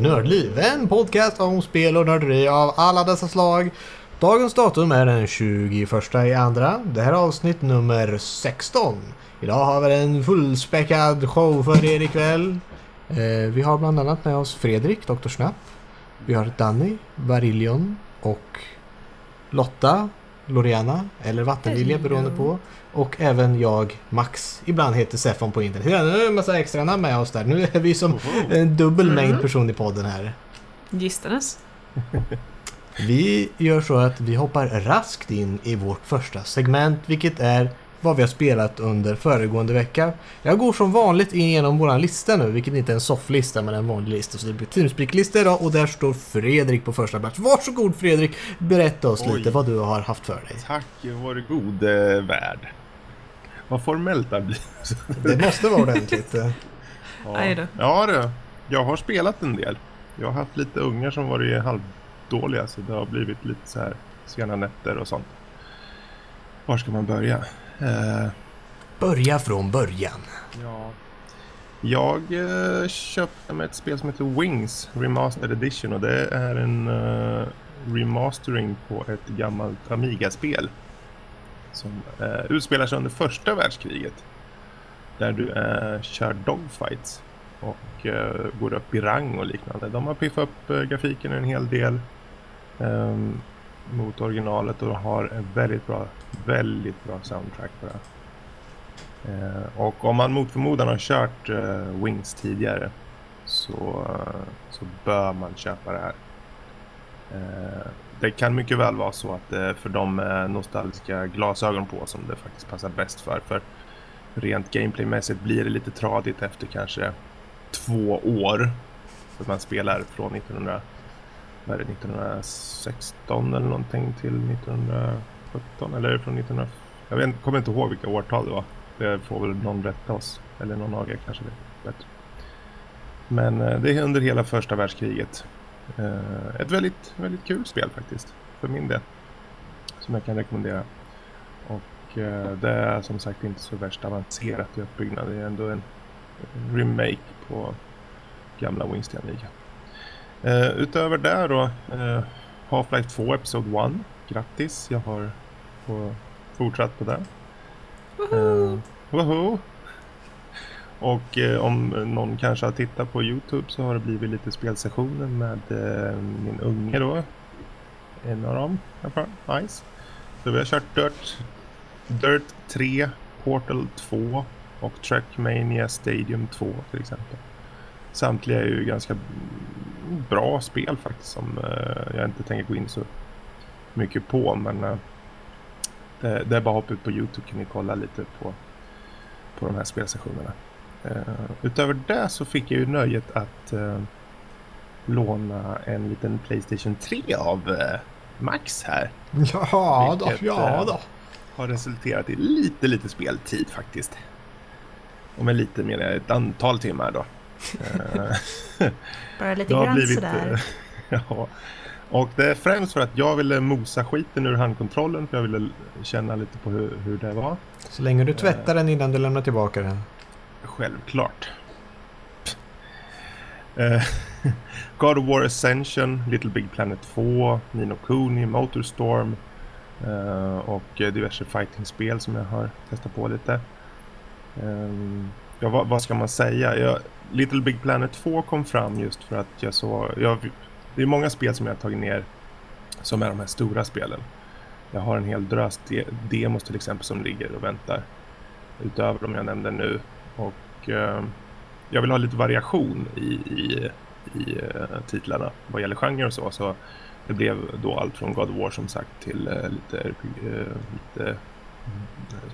till Nördliv, en podcast om spel och nörderi av alla dessa slag. Dagens datum är den 21 i andra. Det här är avsnitt nummer 16. Idag har vi en fullspäckad show för er ikväll. Eh, vi har bland annat med oss Fredrik, Dr. Snapp. Vi har Danny, Varillion och Lotta, Loriana eller Vattenvilja beroende på. Och även jag, Max. Ibland heter Sefon på internet. Ja, nu är det en massa extra namn med oss där. Nu är vi som en dubbel mängd Mm. person i podden här. Gistades. Vi gör så att vi hoppar raskt in i vårt första segment, vilket är vad vi har spelat under föregående vecka. Jag går som vanligt igenom våran lista nu, vilket inte är en sofflista men en vanlig lista. Så det blir Teamspeak-lista idag och där står Fredrik på första plats. Varsågod Fredrik, berätta oss Oj. lite vad du har haft för dig. Tack vare gode värld. Vad formellt det blir. Det måste vara ordentligt. då. Ja du, jag har spelat en del. Jag har haft lite ungar som varit halvdåliga så det har blivit lite så här sena nätter och sånt. Var ska man börja? Eh, Börja från början. ja. Jag eh, köpte med ett spel som heter Wings Remastered Edition och det är en eh, remastering på ett gammalt Amiga-spel. Som eh, utspelar sig under första världskriget. Där du eh, kör dogfights och eh, går upp i rang och liknande. De har piffat upp eh, grafiken en hel del eh, mot originalet och har en väldigt bra, väldigt bra soundtrack på det. Eh, och om man mot förmodan har kört eh, Wings tidigare så, eh, så bör man köpa det här. Eh, det kan mycket väl vara så att det är för de eh, nostalgiska glasögon på som det faktiskt passar bäst för. För rent gameplaymässigt blir det lite tradigt efter kanske två år. För att man spelar från 1900, vad är det, 1916 eller någonting till 1917 eller från 1900, jag vet, kommer inte ihåg vilka årtal det var. Det får väl någon rätta oss. Eller någon av er kanske vet bättre. Men eh, det är under hela första världskriget. Eh, ett väldigt, väldigt kul spel faktiskt. För min del. Som jag kan rekommendera. Och eh, det är som sagt inte så värst avancerat i uppbyggnad. Det är ändå en, remake på gamla Wings till Amiga. Eh, utöver det då. Half-Life 2 Episode 1. Grattis, jag har fortsatt på det. Uh, woho! Och eh, om någon kanske har tittat på Youtube så har det blivit lite spelsessioner med eh, min unge då. En av dem i Nice. Ice. Så vi har kört Dirt, Dirt 3, Portal 2 och Trackmania Stadium 2 till exempel. Samtliga är ju ganska bra spel faktiskt som eh, jag inte tänker gå in så mycket på men eh, det, det är bara att hoppa ut på Youtube kan ni kolla lite på, på de här spelsessionerna. Uh, utöver det så fick jag ju nöjet att uh, låna en liten Playstation 3 av uh, Max här. Ja då, Vilket, ja eh, då. Har resulterat i lite, lite speltid faktiskt. Och med lite mer än ett antal timmar då. Eh, Bara lite grann blivit, sådär. eh, ja. Och det är främst för att jag ville mosa skiten ur handkontrollen för jag ville känna lite på hur, hur det var. Så länge du tvättar den innan du lämnar tillbaka den. Självklart. Uh, God of War Ascension, Little Big Planet 2, Nino Kuni, Motorstorm uh, eh, och diverse fightingspel som jag har testat på lite. Um, ja, vad, vad ska man säga? Jag, Little Big Planet 2 kom fram just för att jag såg... Jag, det är många spel som jag har tagit ner som är de här stora spelen. Jag har en hel drös de demos till exempel som ligger och väntar. Utöver de jag nämnde nu. Och eh, jag vill ha lite variation i, i, i eh, titlarna vad gäller genre och så. Så det blev då allt från God of War som sagt till eh, lite, eh, lite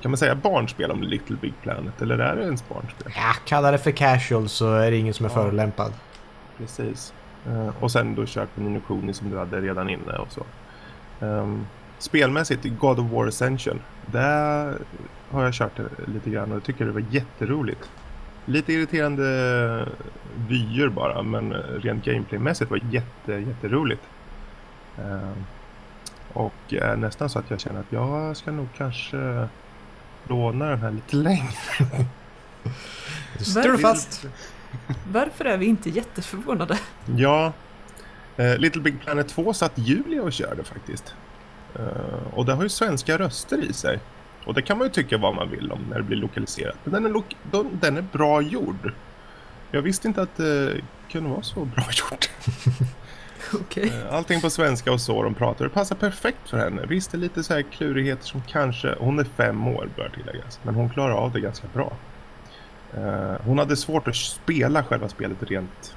kan man säga barnspel om Little Big Planet eller är det ens barnspel? Ja, kalla det för casual så är det ingen som är Ja. förolämpad. Precis. Eh, och sen då kört på Nino Kuni som du hade redan inne och så. Um, spelmässigt God of War Ascension. Där har jag kört lite grann och jag tycker det var jätteroligt. Lite irriterande vyer bara men rent gameplaymässigt var jätte, jätteroligt. Um, och nästan så att jag känner att jag ska nog kanske låna den här lite längre. Står fast. Varför är vi inte jätteförvånade? Ja, eh, Little Big Planet 2 satt Julia och körde faktiskt. Eh, och det har ju svenska röster i sig. Och det kan man ju tycka vad man vill om när det blir lokaliserat. Men den är, lo- de- den är bra gjord. Jag visste inte att det kunde vara så bra gjort. Okej. Eh, Allting på svenska och så de pratar. Det passar perfekt för henne. Visst, det är lite så här klurigheter som kanske... Hon är fem år bör tilläggas. Men hon klarar av det ganska bra. Eh, Hon hade svårt att spela själva spelet rent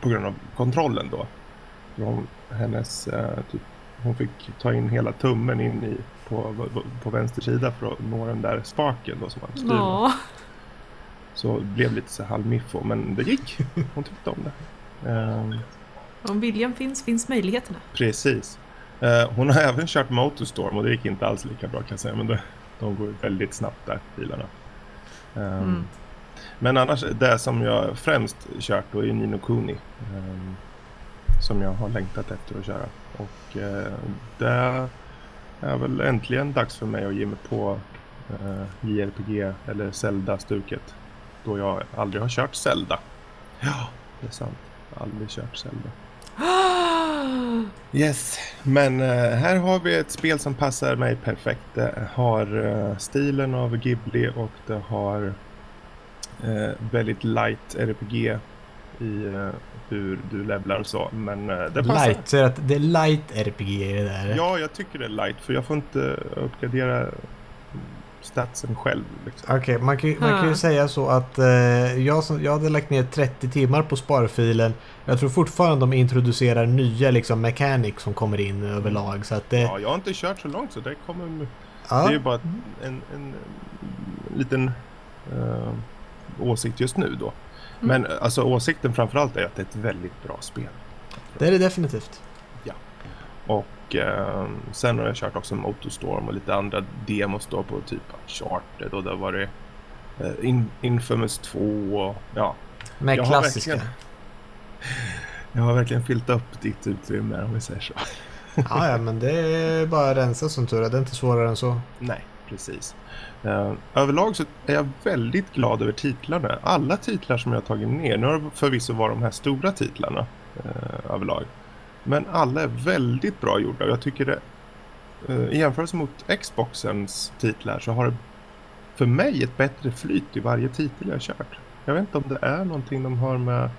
på grund av kontrollen då. Hon, hennes, eh, typ, hon fick ta in hela tummen in i, på, på vänster sida för att nå den där spaken då som man styr med. Så blev lite så halvmiffo, men det gick. Hon tyckte om det. Ehm, Om viljan finns, finns möjligheterna. Precis. Eh, hon har även kört Motorstorm och det gick inte alls lika bra kan jag säga. Men det, de går väldigt snabbt där, bilarna. Ehm, Mm. Men annars, det som jag främst kört då är Nino Kuni. ehm, som jag har längtat efter att köra. Och eh, det är väl äntligen dags för mig att ge mig på eh, JRPG eller Zelda-stuket. Då jag aldrig har kört Zelda. Ja, det är sant. Aldrig kört Zelda. Yes, men eh, här har vi ett spel som passar mig perfekt. Det har eh, stilen av Ghibli och det har eh, väldigt light RPG i hur du levlar och så. Men eh, det passar. Light, så att det är light RPG det där? Ja, jag tycker det är light för jag får inte uppgradera statsen själv. Liksom. Okej, man, kan, ju- man kan ju säga så att eh, jag, som, jag hade lagt ner 30 timmar på sparfilen. Jag tror fortfarande de introducerar nya liksom mechanics som kommer in överlag. Så att det... Ja, jag har inte kört så långt så det kommer... ja. Det är ju bara en, en, liten eh, åsikt just nu då. Men alltså åsikten framförallt är att det är ett väldigt bra spel. det är det definitivt. Och eh, sen har jag kört också Motorstorm och lite andra demos då på typ Charted och där var det eh, In- Infamous 2 och ja. Med Jag har klassiska. verkligen- Jag har verkligen fyllt upp ditt utrymme om vi säger så. ja, ja, men det är bara att rensa som tur är. Det är inte svårare än så. Nej, precis. Eh, överlag så är jag väldigt glad över titlarna. Alla titlar som jag har tagit ner, nu har det förvisso varit de här stora titlarna eh, överlag. Men alla är väldigt bra gjorda och jag tycker det eh, i jämförelse mot Xboxens titlar så har det för mig ett bättre flyt i varje titel jag har kört. Jag vet inte om det är någonting de har med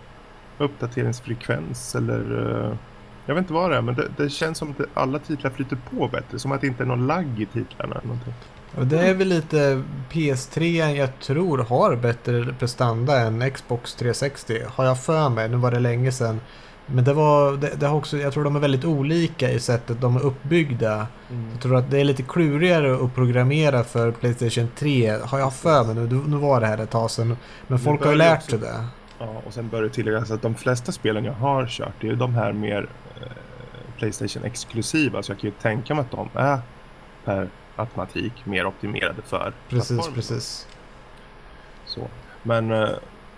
uppdateringsfrekvens eller eh, jag vet inte vad det är men det, det känns som att alla titlar flyter på bättre. Som att det inte är någon lagg i titlarna. eller Någonting. Och det är väl lite PS3 jag tror har bättre prestanda än Xbox 360. Har jag för mig. Nu var det länge sedan. Men det var, det, det har också, jag tror de är väldigt olika i sättet de är uppbyggda. Jag tror att det är lite klurigare att programmera för Playstation 3. Har jag för mig nu. Nu var det här ett tag sedan. Men folk har ju lärt sig det. Ja, och sen bör det tilläggas att de flesta spelen jag har kört det är de här mer eh, Playstation exklusiva. Så jag kan ju tänka mig att de är per automatik mer optimerade för Precis, precis. Så. Men eh,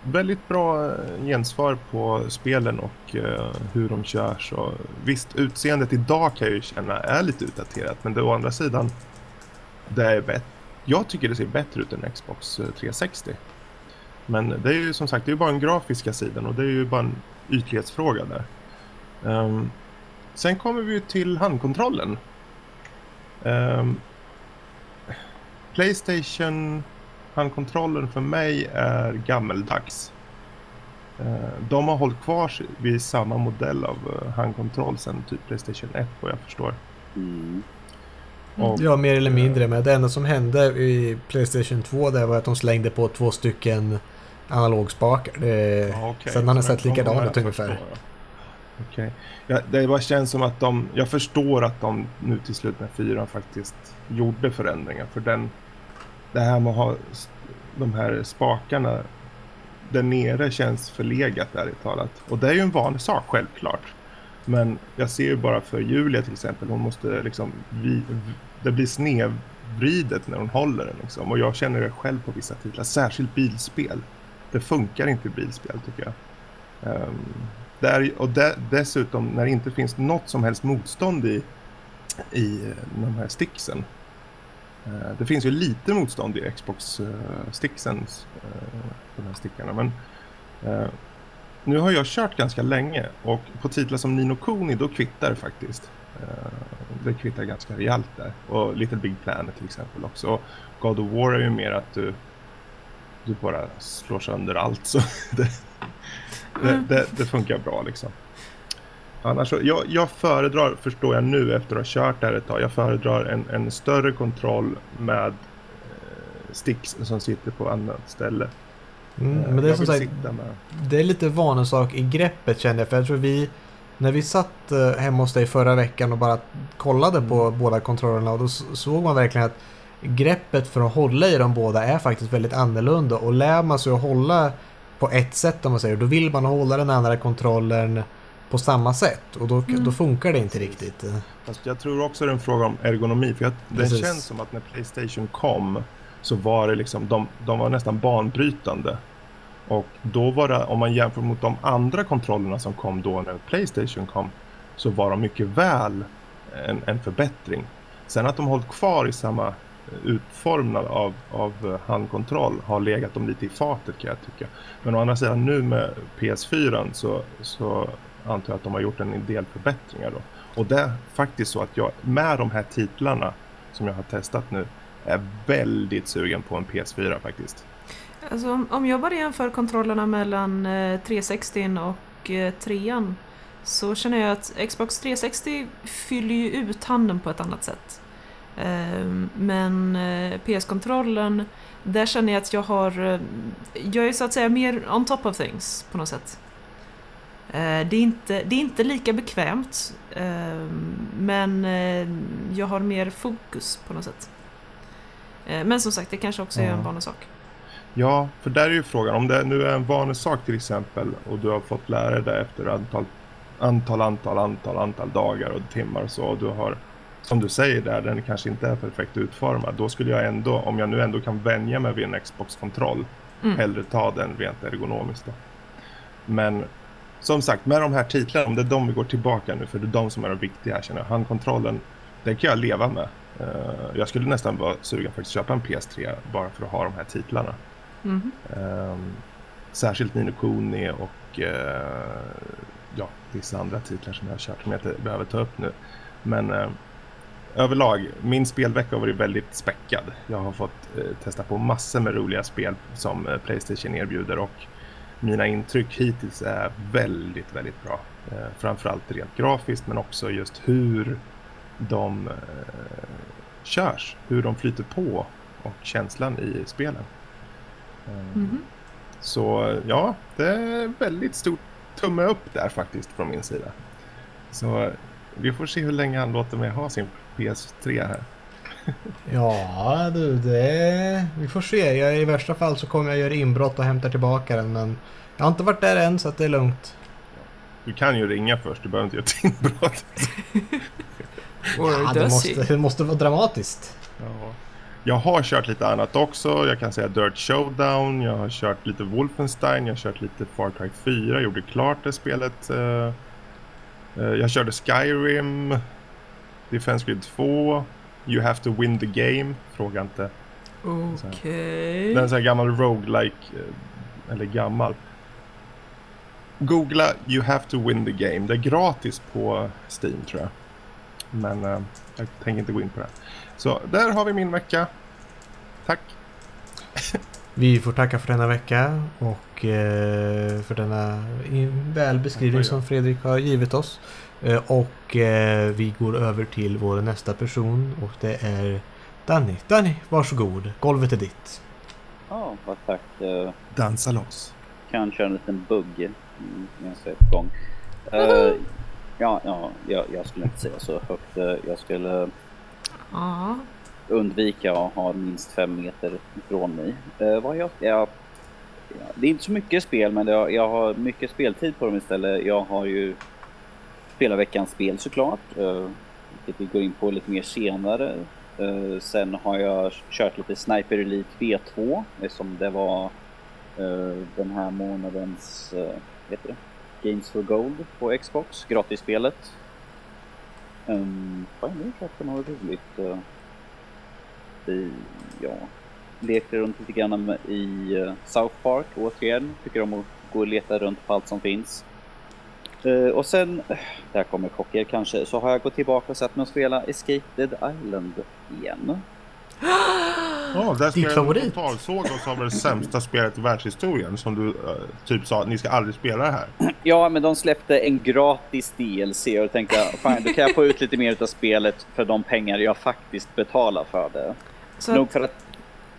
väldigt bra eh, gensvar på spelen och eh, hur de körs. Och, visst, utseendet idag kan jag ju känna är lite utdaterat. Men det å andra sidan, det är bättre. Jag tycker det ser bättre ut än Xbox eh, 360. Men det är ju som sagt, det är bara den grafiska sidan och det är ju bara en ytlighetsfråga där. Ehm, sen kommer vi ju till handkontrollen. Ehm, Playstation handkontrollen för mig är gammeldags. Eh, De har hållit kvar vid samma modell av eh, handkontroll sedan typ Playstation 1 vad jag förstår. Mm. Och, Ja, mer eller mindre. Men det enda som hände i Playstation 2 där var att de slängde på två stycken analogspakar. Det, Ja, okej. Sen har den Så sett de likadan har ut ungefär. Okej. Ja, det bara känns som att de, jag förstår att de nu till slut med fyran faktiskt gjorde förändringar. För den, det här med att ha de här spakarna där nere känns förlegat ärligt talat. Och det är ju en vanlig sak självklart. Men jag ser ju bara för Julia till exempel, hon måste liksom, vi, det blir snedvridet när hon håller den liksom. Och jag känner det själv på vissa titlar, särskilt bilspel. Det funkar inte i bilspel tycker jag. Ehm, um, där, och de, dessutom när det inte finns något som helst motstånd i, i eh, de här sticksen. Eh, det finns ju lite motstånd i Xbox sticksen, uh, de här stickarna. Men Eh, nu har jag kört ganska länge och på titlar som Nino Kuni då kvittar det faktiskt. Eh, det kvittar ganska rejält där. Och Little Big Planet till exempel också. Och God of War är ju mer att du, du bara slår sönder allt. Så det, det, det, det funkar bra liksom. Annars jag, jag föredrar, förstår jag nu efter att ha kört det här ett tag, jag föredrar en, en större kontroll med eh, sticks som sitter på annat ställe. Mm, Eh, men det är jag som sagt, det är lite vanesak i greppet känner jag. För jag tror vi, när vi satt eh, hemma hos dig förra veckan och bara kollade på Mm. båda kontrollerna och då såg man verkligen att greppet för att hålla i de båda är faktiskt väldigt annorlunda. Och lär man sig att hålla på ett sätt om man säger, då vill man hålla den andra kontrollen på samma sätt. Och då, Mm. då funkar det inte riktigt. Jag tror också det är en fråga om ergonomi. För jag, det Precis. känns som att när Playstation kom så var det liksom, de, de var nästan banbrytande. Och då var det, om man jämför mot de andra kontrollerna som kom då när Playstation kom, så var de mycket väl en, en förbättring. Sen att de hållit kvar i samma utformning av, av eh, handkontroll har legat dem lite i fatet kan jag tycka. Men å andra sidan nu med PS4 så, så antar jag att de har gjort en del förbättringar då. Och det är faktiskt så att jag med de här titlarna som jag har testat nu är väldigt sugen på en PS4 faktiskt. Alltså, om, om jag bara jämför kontrollerna mellan eh, 360 och eh, 3 så känner jag att Xbox 360 fyller ju ut handen på ett annat sätt. Ehm, men eh, PS-kontrollen, där känner jag att jag har... Eh, jag är så att säga mer on top of things på något sätt. Eh, Det är inte, det är inte lika bekvämt, ehm, men eh, jag har mer fokus på något sätt. Eh, Men som sagt, det kanske också är en vanesak. Ja, för där är ju frågan om det nu är en vanesak till exempel och du har fått lära dig efter antal, antal, antal, antal, antal dagar och timmar och så och du har som du säger där, den kanske inte är perfekt utformad. Då skulle jag ändå, om jag nu ändå kan vänja mig vid en Xbox-kontroll, Mm. hellre ta den rent ergonomiskt då. Men som sagt, med de här titlarna, om det är de vi går tillbaka nu, för det är de som är de viktiga här känner jag. Handkontrollen, den kan jag leva med. Eh, jag skulle nästan vara sugen för att köpa en PS3 bara för att ha de här titlarna. Mhm. Um, särskilt Nino Kuni och eh, ja, vissa andra titlar som jag har kört som jag inte behöver ta upp nu. Men eh, överlag, min spelvecka har varit väldigt späckad. Jag har fått testa på massor med roliga spel som Playstation erbjuder och mina intryck hittills är väldigt, väldigt bra. Eh, framförallt rent grafiskt men också just hur de eh, körs, hur de flyter på och känslan i spelen. Eh, Mhm. Så ja, det är väldigt stort tumme upp där faktiskt från min sida. Så vi får se hur länge han låter mig ha sin PS3 här. Ja du, det... Vi får se. Jag, I värsta fall så kommer jag göra inbrott och hämta tillbaka den men jag har inte varit där än så att det är lugnt. Du kan ju ringa först, du behöver inte göra ett inbrott. Ja, det, måste, det måste vara dramatiskt. Ja. Jag har kört lite annat också. Jag kan säga Dirt Showdown, jag har kört lite Wolfenstein, jag har kört lite Far Cry 4, gjorde klart det spelet. eh, eh, Jag körde Skyrim, Defense Grid 2, You Have To Win The Game, fråga inte. Okej. Det är en sån här gammal roguelike, eh, eller gammal. Googla You Have To Win The Game, det är gratis på Steam tror jag. Men eh, jag tänker inte gå in på det. Så där har vi min vecka. Tack! Vi får tacka för denna vecka och eh, för denna välbeskrivning som Fredrik har givit oss. Eh, och eh, vi går över till vår nästa person och det är Danny. Danny, varsågod. Golvet är ditt. Ja, vad tack. Eh, Dansa loss. kan köra en liten bugg. Eh, ja, ja jag, jag skulle inte säga så högt. Jag skulle Ja. undvika att ha minst fem meter ifrån mig. Eh, vad jag, jag, ja, det är inte så mycket spel, men jag, jag har mycket speltid på dem istället. Jag har ju Spelarveckans spel såklart, eh, vilket vi går in på lite mer senare. Eh, sen har jag kört lite Sniper Elite V2, eftersom det var eh, den här månadens vad heter det? Games for Gold på Xbox, gratisspelet. Um, vad har jag kört för något roligt? ja, lekte runt lite grann i South Park återigen. Tycker om att gå och leta runt på allt som finns. Eh, och sen, där kommer chocker kanske, så har jag gått tillbaka och satt mig och spela Escape Dead Island igen. Ja, där Ditt spelade favorit. totalsåg och sa var det sämsta spelet i världshistorien som du eh, typ sa ni ska aldrig spela det här. Ja, men de släppte en gratis DLC och då tänkte jag, fan, då kan jag få ut lite mer av spelet för de pengar jag faktiskt betalar för det. Så Nog att för att...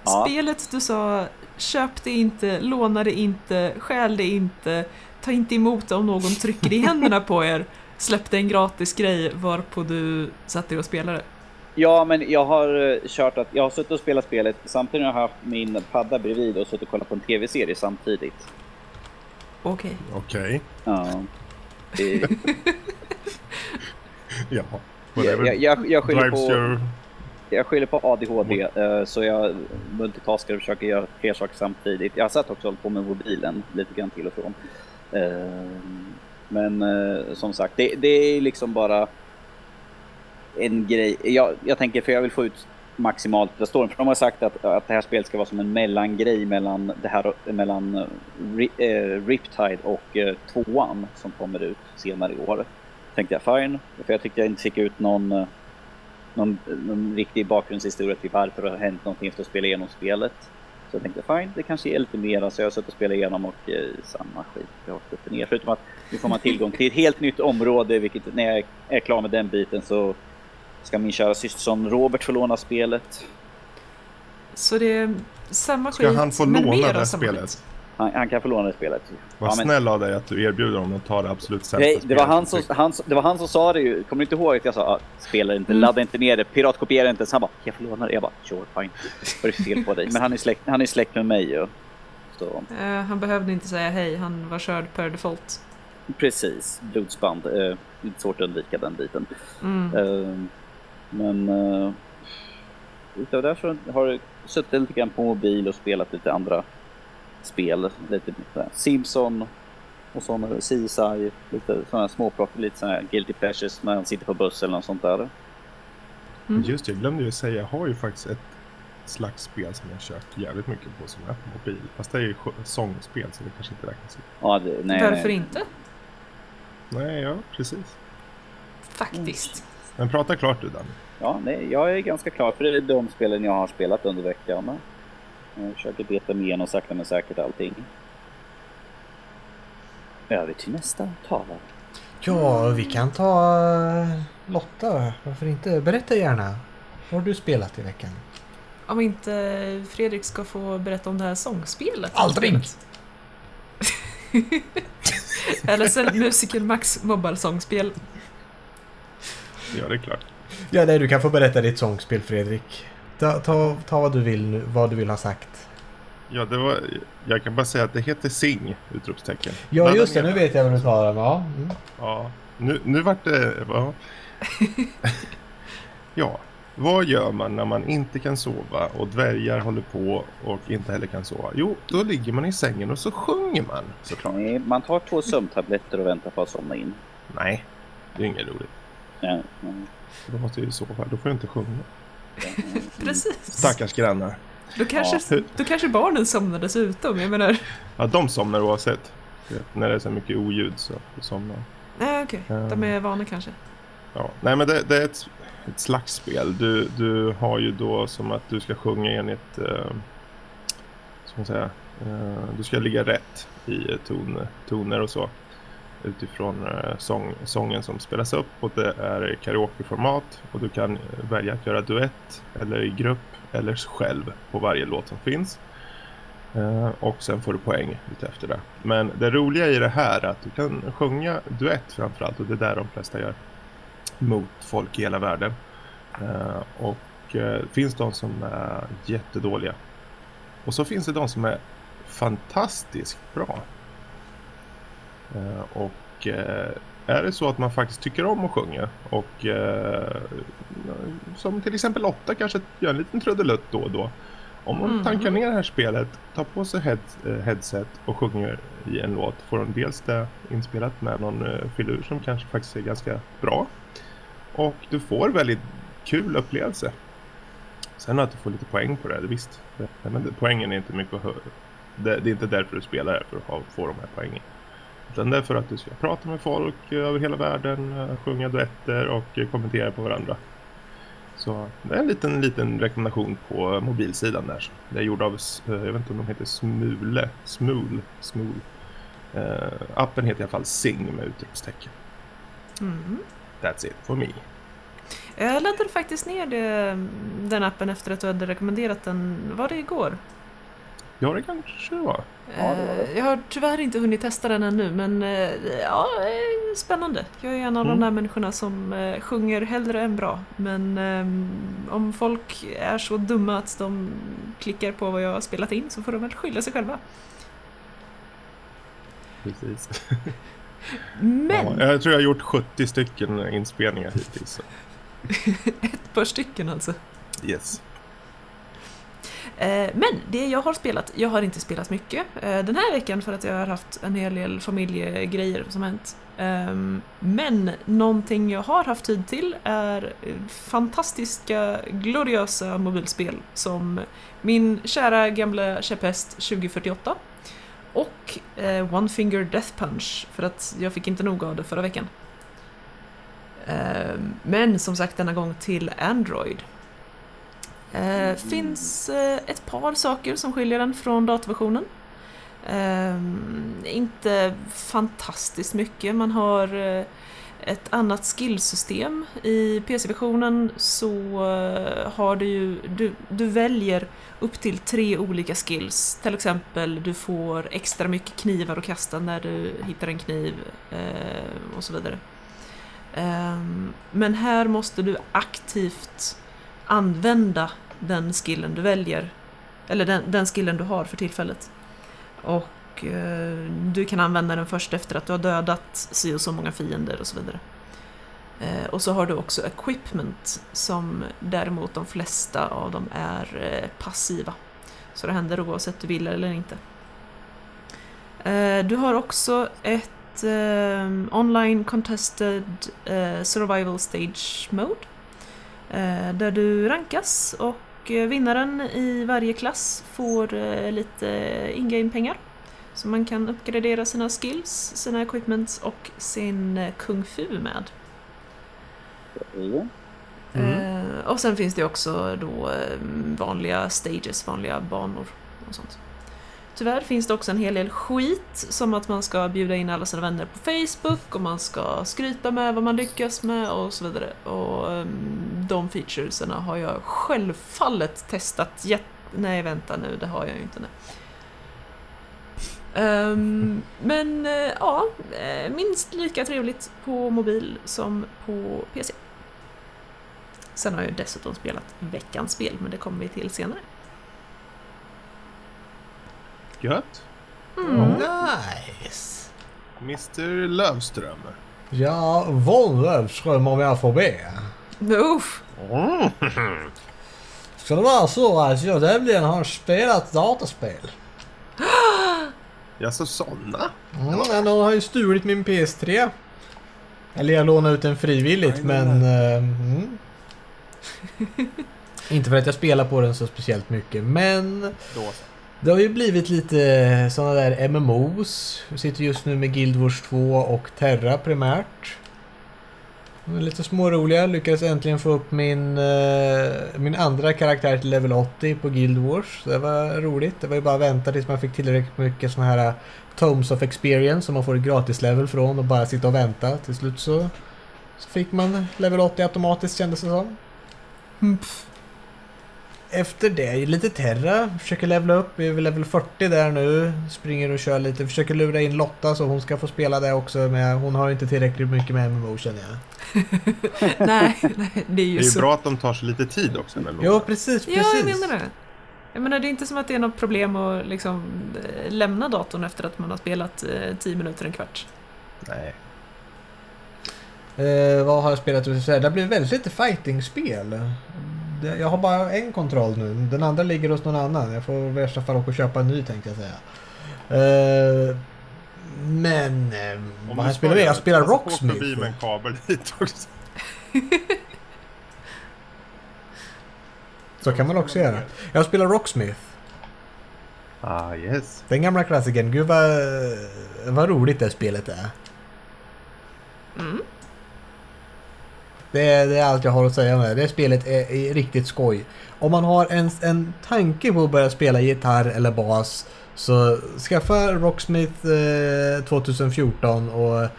Ja, spelet du sa, köp det inte, låna det inte, stjäl det inte, ta inte emot det om någon trycker i händerna på er, släppte en gratis grej varpå du satt dig och spelade. ja, men jag har eh, kört att jag har suttit och spelat spelet samtidigt har jag haft min padda bredvid och suttit och kollat på en tv-serie samtidigt. Okej. Okej. Ja. Det- Ja. Jag, jag, jag, jag, skyller på, your... jag skyller på ADHD, eh, så jag multitaskar och försöker göra fler saker samtidigt. Jag har satt också hållit på med mobilen lite grann till och från. Eh, men eh, som sagt, det, det är liksom bara en grej. Jag, jag tänker, för jag vill få ut maximalt det står. För de har sagt att, att det här spelet ska vara som en mellangrej mellan, det här, mellan eh, Riptide och tvåan som kommer ut senare i år. Tänkte jag fine, för jag tyckte jag inte fick ut någon, någon, någon riktig bakgrundshistoria till varför det har hänt någonting efter att spela igenom spelet. Så jag tänkte fine, det kanske är lite mer. Så jag har suttit och spelat igenom och eh, samma skit rakt upp och ner. Förutom att nu får man tillgång till ett helt nytt område, vilket när jag är klar med den biten så ska min kära systerson Robert få låna spelet. Så det är samma Ska skit, han få men låna mer av det spelet? Han, han kan få låna det spelet. Vad Ja, men- snäll av dig att du erbjuder honom att ta det absolut sämsta Nej, det var, han du som, han, det var han som sa det ju. Kommer du inte ihåg att jag sa ah, spela inte, Mm. ladda inte ner det, piratkopiera inte. Så han bara, jag få låna det? Jag bara, sure fine. Vad är det fel på dig? Men han är släkt, han är släkt med mig ju. Så Eh, han behövde inte säga hej, han var körd per default. precis, blodsband. Eh, lite svårt att undvika den biten. Mm. Eh, men uh, utav det så har jag suttit lite grann på mobil och spelat lite andra spel. Lite Simpson och sådana, CSI, lite sådana småplock, lite sådana här guilty pleasures när han sitter på buss eller något sånt där. Mm. Just det, jag glömde ju säga. Jag har ju faktiskt ett slags spel som jag kört jävligt mycket på som är på mobil. Fast det är ju sångspel så det kanske inte räknas. ut. Ja, det, nej, Varför nej. inte? Nej, ja precis. Faktiskt. Men prata klart du Danny. Ja, nej, jag är ganska klar för det är de spelen jag har spelat under veckan. Jag försöker beta mig igenom sakta men säkert allting. Över till nästa talare. Ja, vi kan ta eh, Lotta. Varför inte? Berätta gärna. Vad har du spelat i veckan? Om inte Fredrik ska få berätta om det här sångspelet. Aldrig! Eller sen Musical Max Mobile-sångspel. Ja, det är klart. Ja, nej, du kan få berätta ditt sångspel Fredrik. Ta, ta, ta vad du vill nu, vad du vill ha sagt. Ja, det var... Jag kan bara säga att det heter Sing! Utropstecken. Ja, Ladda just det. Nu vet jag vad du talar om. Ja. Mm. Ja, nu, nu vart det... Ja. ja, vad gör man när man inte kan sova och dvärgar håller på och inte heller kan sova? Jo, då ligger man i sängen och så sjunger man såklart. Nej, man tar två sömntabletter och väntar på att somna in. Nej, det är inget roligt. Ja, ja, Då måste jag så fall, då får jag inte sjunga. Ja. Precis. Stackars grannar. Då kanske, Ja. då kanske barnen somnar dessutom. Jag menar... Ja, de somnar oavsett. När det är så mycket oljud så somnar Nej, okej. De är vana kanske. Ja, nej men det, det är ett, ett slags spel. Du, du har ju då som att du ska sjunga enligt, eh, ska man säga, eh, du ska ligga rätt i ton, toner och så. Utifrån eh, sång, sången som spelas upp och det är karaokeformat och du kan eh, välja att göra duett eller i grupp eller själv på varje låt som finns. Eh, och sen får du poäng utefter det. Men det roliga i det här är att du kan sjunga duett framförallt och det är där de flesta gör mot folk i hela världen. Och det finns de som är jättedåliga. Och så finns det de som är fantastiskt bra. Eh, och eh, är det så att man faktiskt tycker om att sjunga och eh, som till exempel Lotta kanske gör en liten trudelutt då och då. Om hon Mm. tankar ner det här spelet, tar på sig head, headset och sjunger i en låt får hon dels det inspelat med någon filur som kanske faktiskt är ganska bra. Och du får väldigt kul upplevelse. Sen att du får lite poäng på det, visst. Men poängen är inte mycket att hö- Det, är inte därför du spelar det, för att få de här poängen. Utan det är för att du ska prata med folk över hela världen, eh, sjunga duetter och eh, kommentera på varandra. Så det är en liten, liten rekommendation på mobilsidan där. Det är gjord av, eh, jag vet inte om de heter Smule, Smule, Smule. Eh, appen heter i alla fall Sing med utropstecken. Mm. That's it for me. Jag laddade faktiskt ner det, den appen efter att du hade rekommenderat den. Var det igår? Ja, det kanske det var. Ja, det var det. Eh, Jag har tyvärr inte hunnit testa den ännu men eh, ja, eh, spännande. Jag är en av Mm. de där människorna som sjunger hellre än bra. Men om folk är så dumma att de klickar på vad jag har spelat in så får de väl skylla sig själva. Precis. Men Ja, jag tror jag har gjort 70 stycken inspelningar hittills. Så. ett par stycken alltså. Yes. Eh, men det jag har spelat, jag har inte spelat mycket eh, den här veckan för att jag har haft en hel del familjegrejer som hänt. Ehm, men någonting jag har haft tid till är fantastiska, gloriösa mobilspel som min kära gamla käpphäst 2048 och eh, One Finger Death Punch för att jag fick inte nog av det förra veckan. Ehm, men som sagt denna gång till Android. Eh, finns eh, ett par saker som skiljer den från dataversionen. Eh, inte fantastiskt mycket. Man har eh, ett annat skillsystem. I PC-versionen så eh, har du ju, du, du väljer upp till tre olika skills. Till exempel du får extra mycket knivar att kasta när du hittar en kniv eh, och så vidare. Eh, men här måste du aktivt använda den skillen du väljer. Eller den, den skillen du har för tillfället. Och eh, du kan använda den först efter att du har dödat si och så många fiender och så vidare. Eh, och så har du också equipment som däremot de flesta av dem är eh, passiva. Så det händer oavsett du vill eller inte. Eh, du har också ett eh, online contested eh, survival stage mode. Eh, där du rankas och eh, vinnaren i varje klass får eh, lite in-game-pengar. Så man kan uppgradera sina skills, sina equipments och sin kung fu med. Mm. Och sen finns det också då vanliga stages, vanliga banor och sånt. Tyvärr finns det också en hel del skit som att man ska bjuda in alla sina vänner på Facebook och man ska skryta med vad man lyckas med och så vidare. Och um, de featureserna har jag självfallet testat jätte... Nej, vänta nu, det har jag ju inte. Nej. Um, men uh, ja, eh, minst lika trevligt på mobil som på PC. Sen har jag dessutom spelat veckans spel, men det kommer vi till senare. Gött. Mm. Nice! Mr Lövström. Ja, Von Löfström om jag får be. Uff. Mm. Ska det vara så att jag nämligen har spelat dataspel? Ja, så såna. Mm, men någon har ju stulit min PS3. Eller jag lånade ut den frivilligt Nej, men... eh, mm. Inte för att jag spelar på den så speciellt mycket men Då så det har ju blivit lite eh, sådana där MMOs. Vi sitter just nu med Guild Wars 2 och Terra primärt. De är Lite småroliga. Lyckades äntligen få upp min, eh, min andra karaktär till level 80 på Guild Wars. Det var roligt. Det var ju bara att vänta tills man fick tillräckligt mycket såna här eh, Tomes of Experience som man får ett gratis level från och bara sitta och vänta. Till slut så, så fick man level 80 automatiskt kändes det som. Mm, efter det, lite Terra. Försöker levela upp. Vi är väl level 40 där nu. Springer och kör lite. Försöker lura in Lotta så hon ska få spela det också. Men hon har inte tillräckligt mycket med MMO känner jag. nej, nej, det är ju Det är ju så. bra att de tar sig lite tid också. Med Jo, precis, Ja, precis. jag menar det. Jag menar, det är inte som att det är något problem att liksom eh, lämna datorn efter att man har spelat eh, 10 minuter, en kvart. Nej. Eh, vad har jag spelat? Så här, Det har blivit väldigt lite fighting-spel. Jag har bara en kontroll nu. Den andra ligger hos någon annan. Jag får i värsta fall åka och köpa en ny tänkte jag säga. Eh, men... Eh, Om vad jag mer? Jag göra- spelar att åka förbi Rocksmith. med en kabel hit också. Så kan man också göra. Jag spelar Rocksmith. Ah yes. Den gamla klassikern. Gud vad, vad roligt det spelet är. Mm. Det är, det är allt jag har att säga om det. Det spelet är, är riktigt skoj. Om man har en, en tanke på att börja spela gitarr eller bas så skaffa Rocksmith eh, 2014 och eh,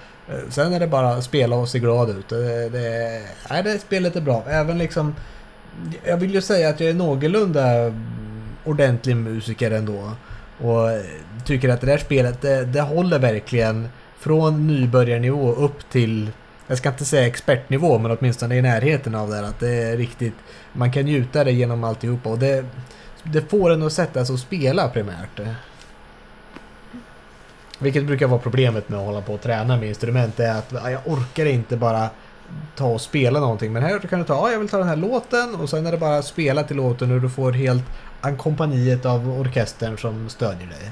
sen är det bara att spela och se glad ut. Det, det, nej, det spelet är bra. Även liksom... Jag vill ju säga att jag är någorlunda ordentlig musiker ändå. Och tycker att det där spelet, det, det håller verkligen från nybörjarnivå upp till jag ska inte säga expertnivå, men åtminstone i närheten av det. Att det är riktigt, man kan njuta det genom alltihopa och det, det får en att sätta sig och spela primärt. Vilket brukar vara problemet med att hålla på och träna med instrument, det är att jag orkar inte bara ta och spela någonting. Men här kan du ta, ja, jag vill ta den här låten och sen är det bara att spela till låten och du får helt ackompanjiet av orkestern som stödjer dig.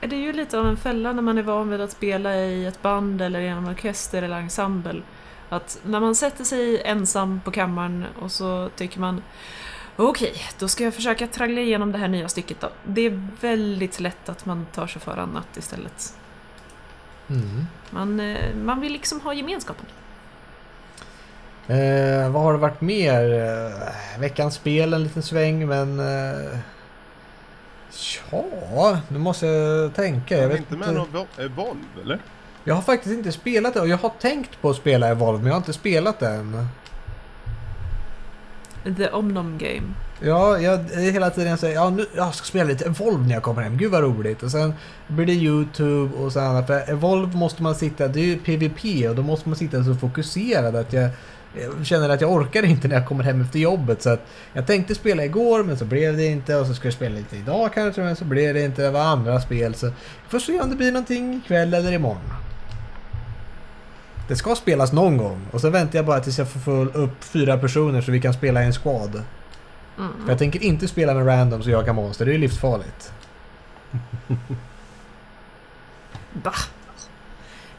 Det är ju lite av en fälla när man är van vid att spela i ett band eller i en orkester eller ensemble. Att när man sätter sig ensam på kammaren och så tycker man Okej, då ska jag försöka traggla igenom det här nya stycket då. Det är väldigt lätt att man tar sig för annat istället. Mm. Man, eh, man vill liksom ha gemenskapen. Eh, vad har det varit mer? Eh, veckans spel en liten sväng men... Eh, ja, nu måste jag tänka. Jag, Jag vet inte med någon Evo- Evolve eller? jag har faktiskt inte spelat det och jag har tänkt på att spela Evolve men jag har inte spelat det än. The Omnom Game. Ja, jag hela tiden säger ja, nu, jag ska spela lite Evolve när jag kommer hem. Gud vad roligt. Och sen blir det YouTube och sen annat. För Evolve måste man sitta, det är ju PVP och då måste man sitta så fokuserad att jag, jag känner att jag orkar inte när jag kommer hem efter jobbet. Så att jag tänkte spela igår men så blev det inte och så ska jag spela lite idag kanske men så blev det inte. Det var andra spel så får se om det blir någonting ikväll eller imorgon. Det ska spelas någon gång och så väntar jag bara tills jag får få upp fyra personer så vi kan spela i en squad. Mm. För jag tänker inte spela med randoms och jaga monster, det är livsfarligt. Bah.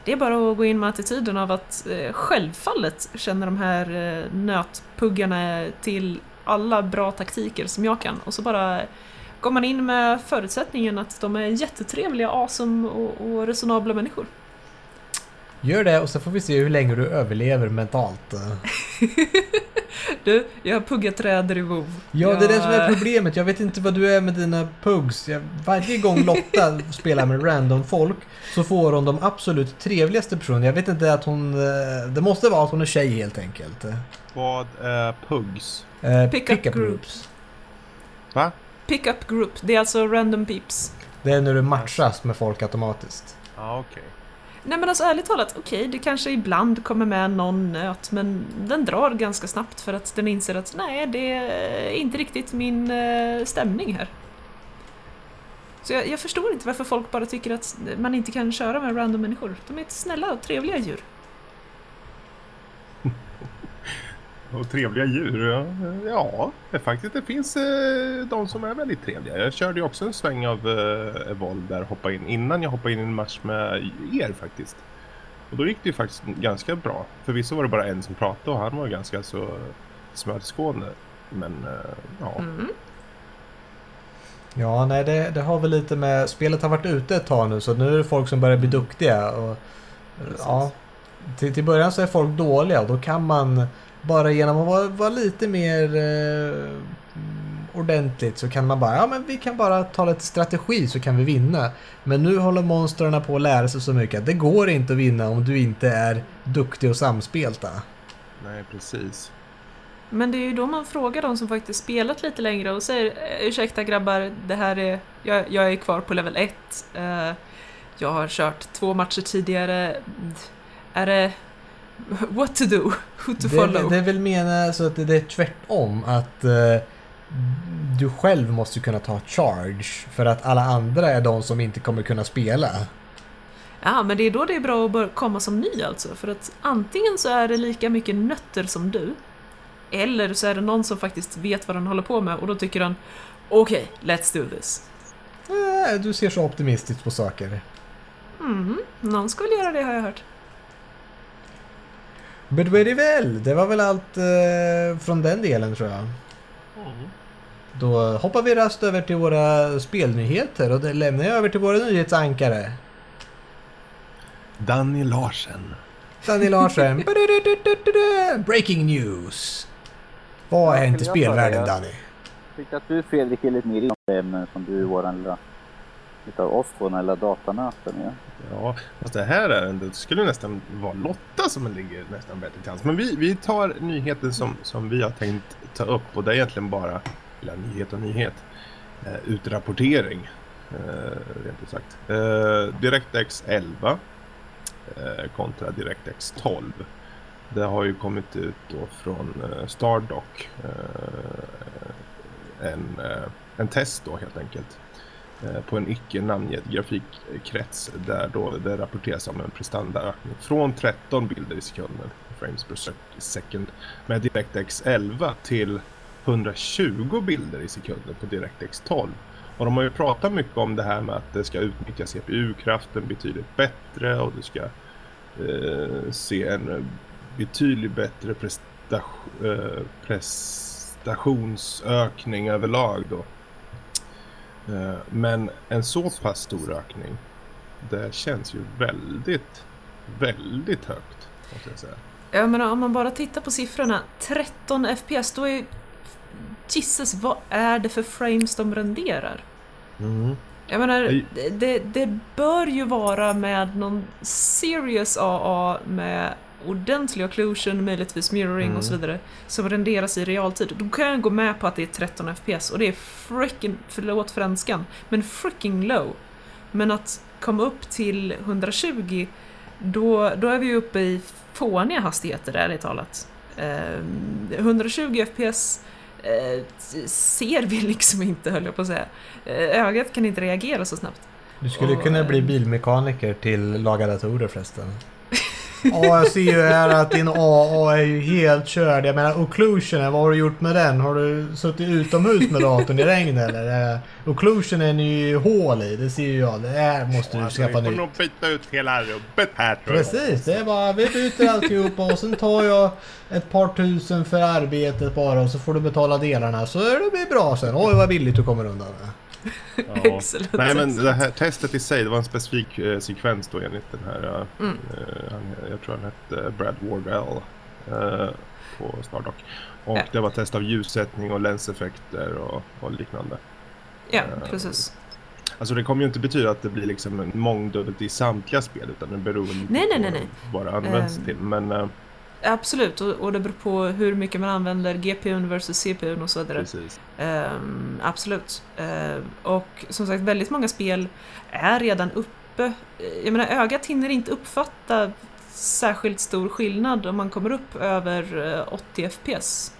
Det är bara att gå in med attityden av att eh, självfallet känner de här eh, nötpuggarna till alla bra taktiker som jag kan och så bara går man in med förutsättningen att de är jättetrevliga, awesome och, och resonabla människor. Gör det och så får vi se hur länge du överlever mentalt. Du, jag har puggat träder i WoW. Ja, det är det som är problemet. Jag vet inte vad du är med dina pugs. Jag, varje gång Lotta spelar med random folk så får hon de absolut trevligaste personerna. Jag vet inte att hon... eh, Det måste vara att hon är tjej helt enkelt. Vad är Pugs? Eh, Pick up groups. Va? Pickup group, det är alltså random peeps. Det är när du matchas med folk automatiskt. Ja, okej. Nej men alltså ärligt talat, okej det kanske ibland kommer med någon nöt men den drar ganska snabbt för att den inser att nej det är inte riktigt min eh, stämning här. Så jag, jag förstår inte varför folk bara tycker att man inte kan köra med random människor. De är snälla och trevliga djur. Och trevliga djur. ja. Ja, det faktiskt det finns eh, de som är väldigt trevliga. Jag körde ju också en sväng av eh, Evolve där hoppa in innan jag hoppade in i en match med er faktiskt. Och då gick det ju faktiskt ganska bra. Förvisso var det bara en som pratade och han var ganska så smörskådande. Men eh, ja, Mm. Ja, nej det, det har väl lite med... Spelet har varit ute ett tag nu så nu är det folk som börjar bli duktiga. Och, ja, till, till början så är folk dåliga och då kan man bara genom att vara, vara lite mer eh, ordentligt så kan man bara, ja men vi kan bara ta lite strategi så kan vi vinna. Men nu håller monstren på att lära sig så mycket att det går inte att vinna om du inte är duktig och samspelta. nej precis. Men det är ju då man frågar de som faktiskt spelat lite längre och säger "Eh, ursäkta grabbar, det här är, jag, jag är kvar på level 1. Eh, jag har kört två matcher tidigare. Är det what to do? Who to Det, follow? det är väl menar så att det, det är tvärtom att eh, du själv måste kunna ta charge för att alla andra är de som inte kommer kunna spela. Ja, men det är då det är bra att komma som ny alltså. För att antingen så är det lika mycket nötter som du. Eller så är det någon som faktiskt vet vad den håller på med och då tycker han Okej, let's do this. Eh, du ser så optimistiskt på saker. Mhm, någon ska väl göra det har jag hört. Men då är det var väl allt eh, från den delen tror jag. Då hoppar vi rast över till våra spelnyheter och det lämnar jag över till våra nyhetsankare. Danny Larsen. Danny Larsen. Breaking news. Vad har Ja, hänt i spelvärlden. Danny? Jag tyckte att du Fredrik är lite mer inom det ämne som du är våran lilla... Utav oss två, den här lilla datanöten ja. Ja, fast det här ärendet skulle nästan vara Lotta som ligger nästan bättre till hands. Men vi, vi tar nyheten som, som vi har tänkt ta upp och det är egentligen bara, eller nyhet och nyhet, eh, utrapportering. Eh, rent ut sagt. Eh, DirectX 11 eh, kontra DirectX 12. Det har ju kommit ut då från eh, Stardock. Eh, en, eh, en test då helt enkelt Eh, på en icke namngiven grafikkrets där då det rapporteras om en prestandaökning från 13 bilder i sekunden, frames per second, med DirectX 11 till 120 bilder i sekunden på DirectX 12. Och de har ju pratat mycket om det här med att det ska utnyttja CPU-kraften betydligt bättre och du ska eh, se en betydligt bättre prestation, eh, prestationsökning överlag då. Eh, Men en så pass stor ökning, det känns ju väldigt, väldigt högt. Måste jag säga. Jag menar, om man bara tittar på siffrorna, 13 FPS, då är... Jesus, vad är det för frames de renderar? Mm. Jag menar, det, det bör ju vara med någon serious AA med ordentlig occlusion, möjligtvis mirroring Mm. och så vidare, som renderas i realtid. Då kan jag gå med på att det är 13 FPS och det är freaking, förlåt franskan, men freaking low. Men att komma upp till 120, då, då är vi uppe i fåniga hastigheter ärligt talat. Ehm, 120 FPS eh, ser vi liksom inte höll jag på att säga. Eh, Ögat kan inte reagera så snabbt. Du skulle Och, kunna bli eh, bilmekaniker till laga datorer förresten. Ja, jag ser ju här att din AA är ju helt körd. Jag menar occlusionen, vad har du gjort med den? Har du suttit utomhus med datorn i regn eller? Eh, Occlusionen är ju hål i, det ser ju jag. Det här måste du Alltså, skaffa vi får nytt. nog byta ut hela rubbet här tror jag. Precis, det är bara vi byter alltihopa och sen tar jag ett par tusen för arbetet bara och så får du betala delarna så det blir bra sen. Oj vad billigt du kommer undan med. Ja. Excellent. Nej men det här testet i sig, det var en specifik eh, sekvens då enligt den här, eh, Mm. eh, tror han hette Brad Wardell eh, på Stardock. Och Ja. det var test av ljussättning och länseffekter och, och liknande. Ja, precis. Alltså det kommer ju inte betyda att det blir liksom en mångdubbelt i samtliga spel utan det beror Nej, nej, på nej, nej. vad det används Ehm. till. Men eh, Absolut, och, och det beror på hur mycket man använder GPUn versus CPUn och så vidare. precis. Ehm, absolut. Ehm, och som sagt, väldigt många spel är redan uppe. Jag menar, ögat hinner inte uppfatta särskilt stor skillnad om man kommer upp över eh, 80 FPS.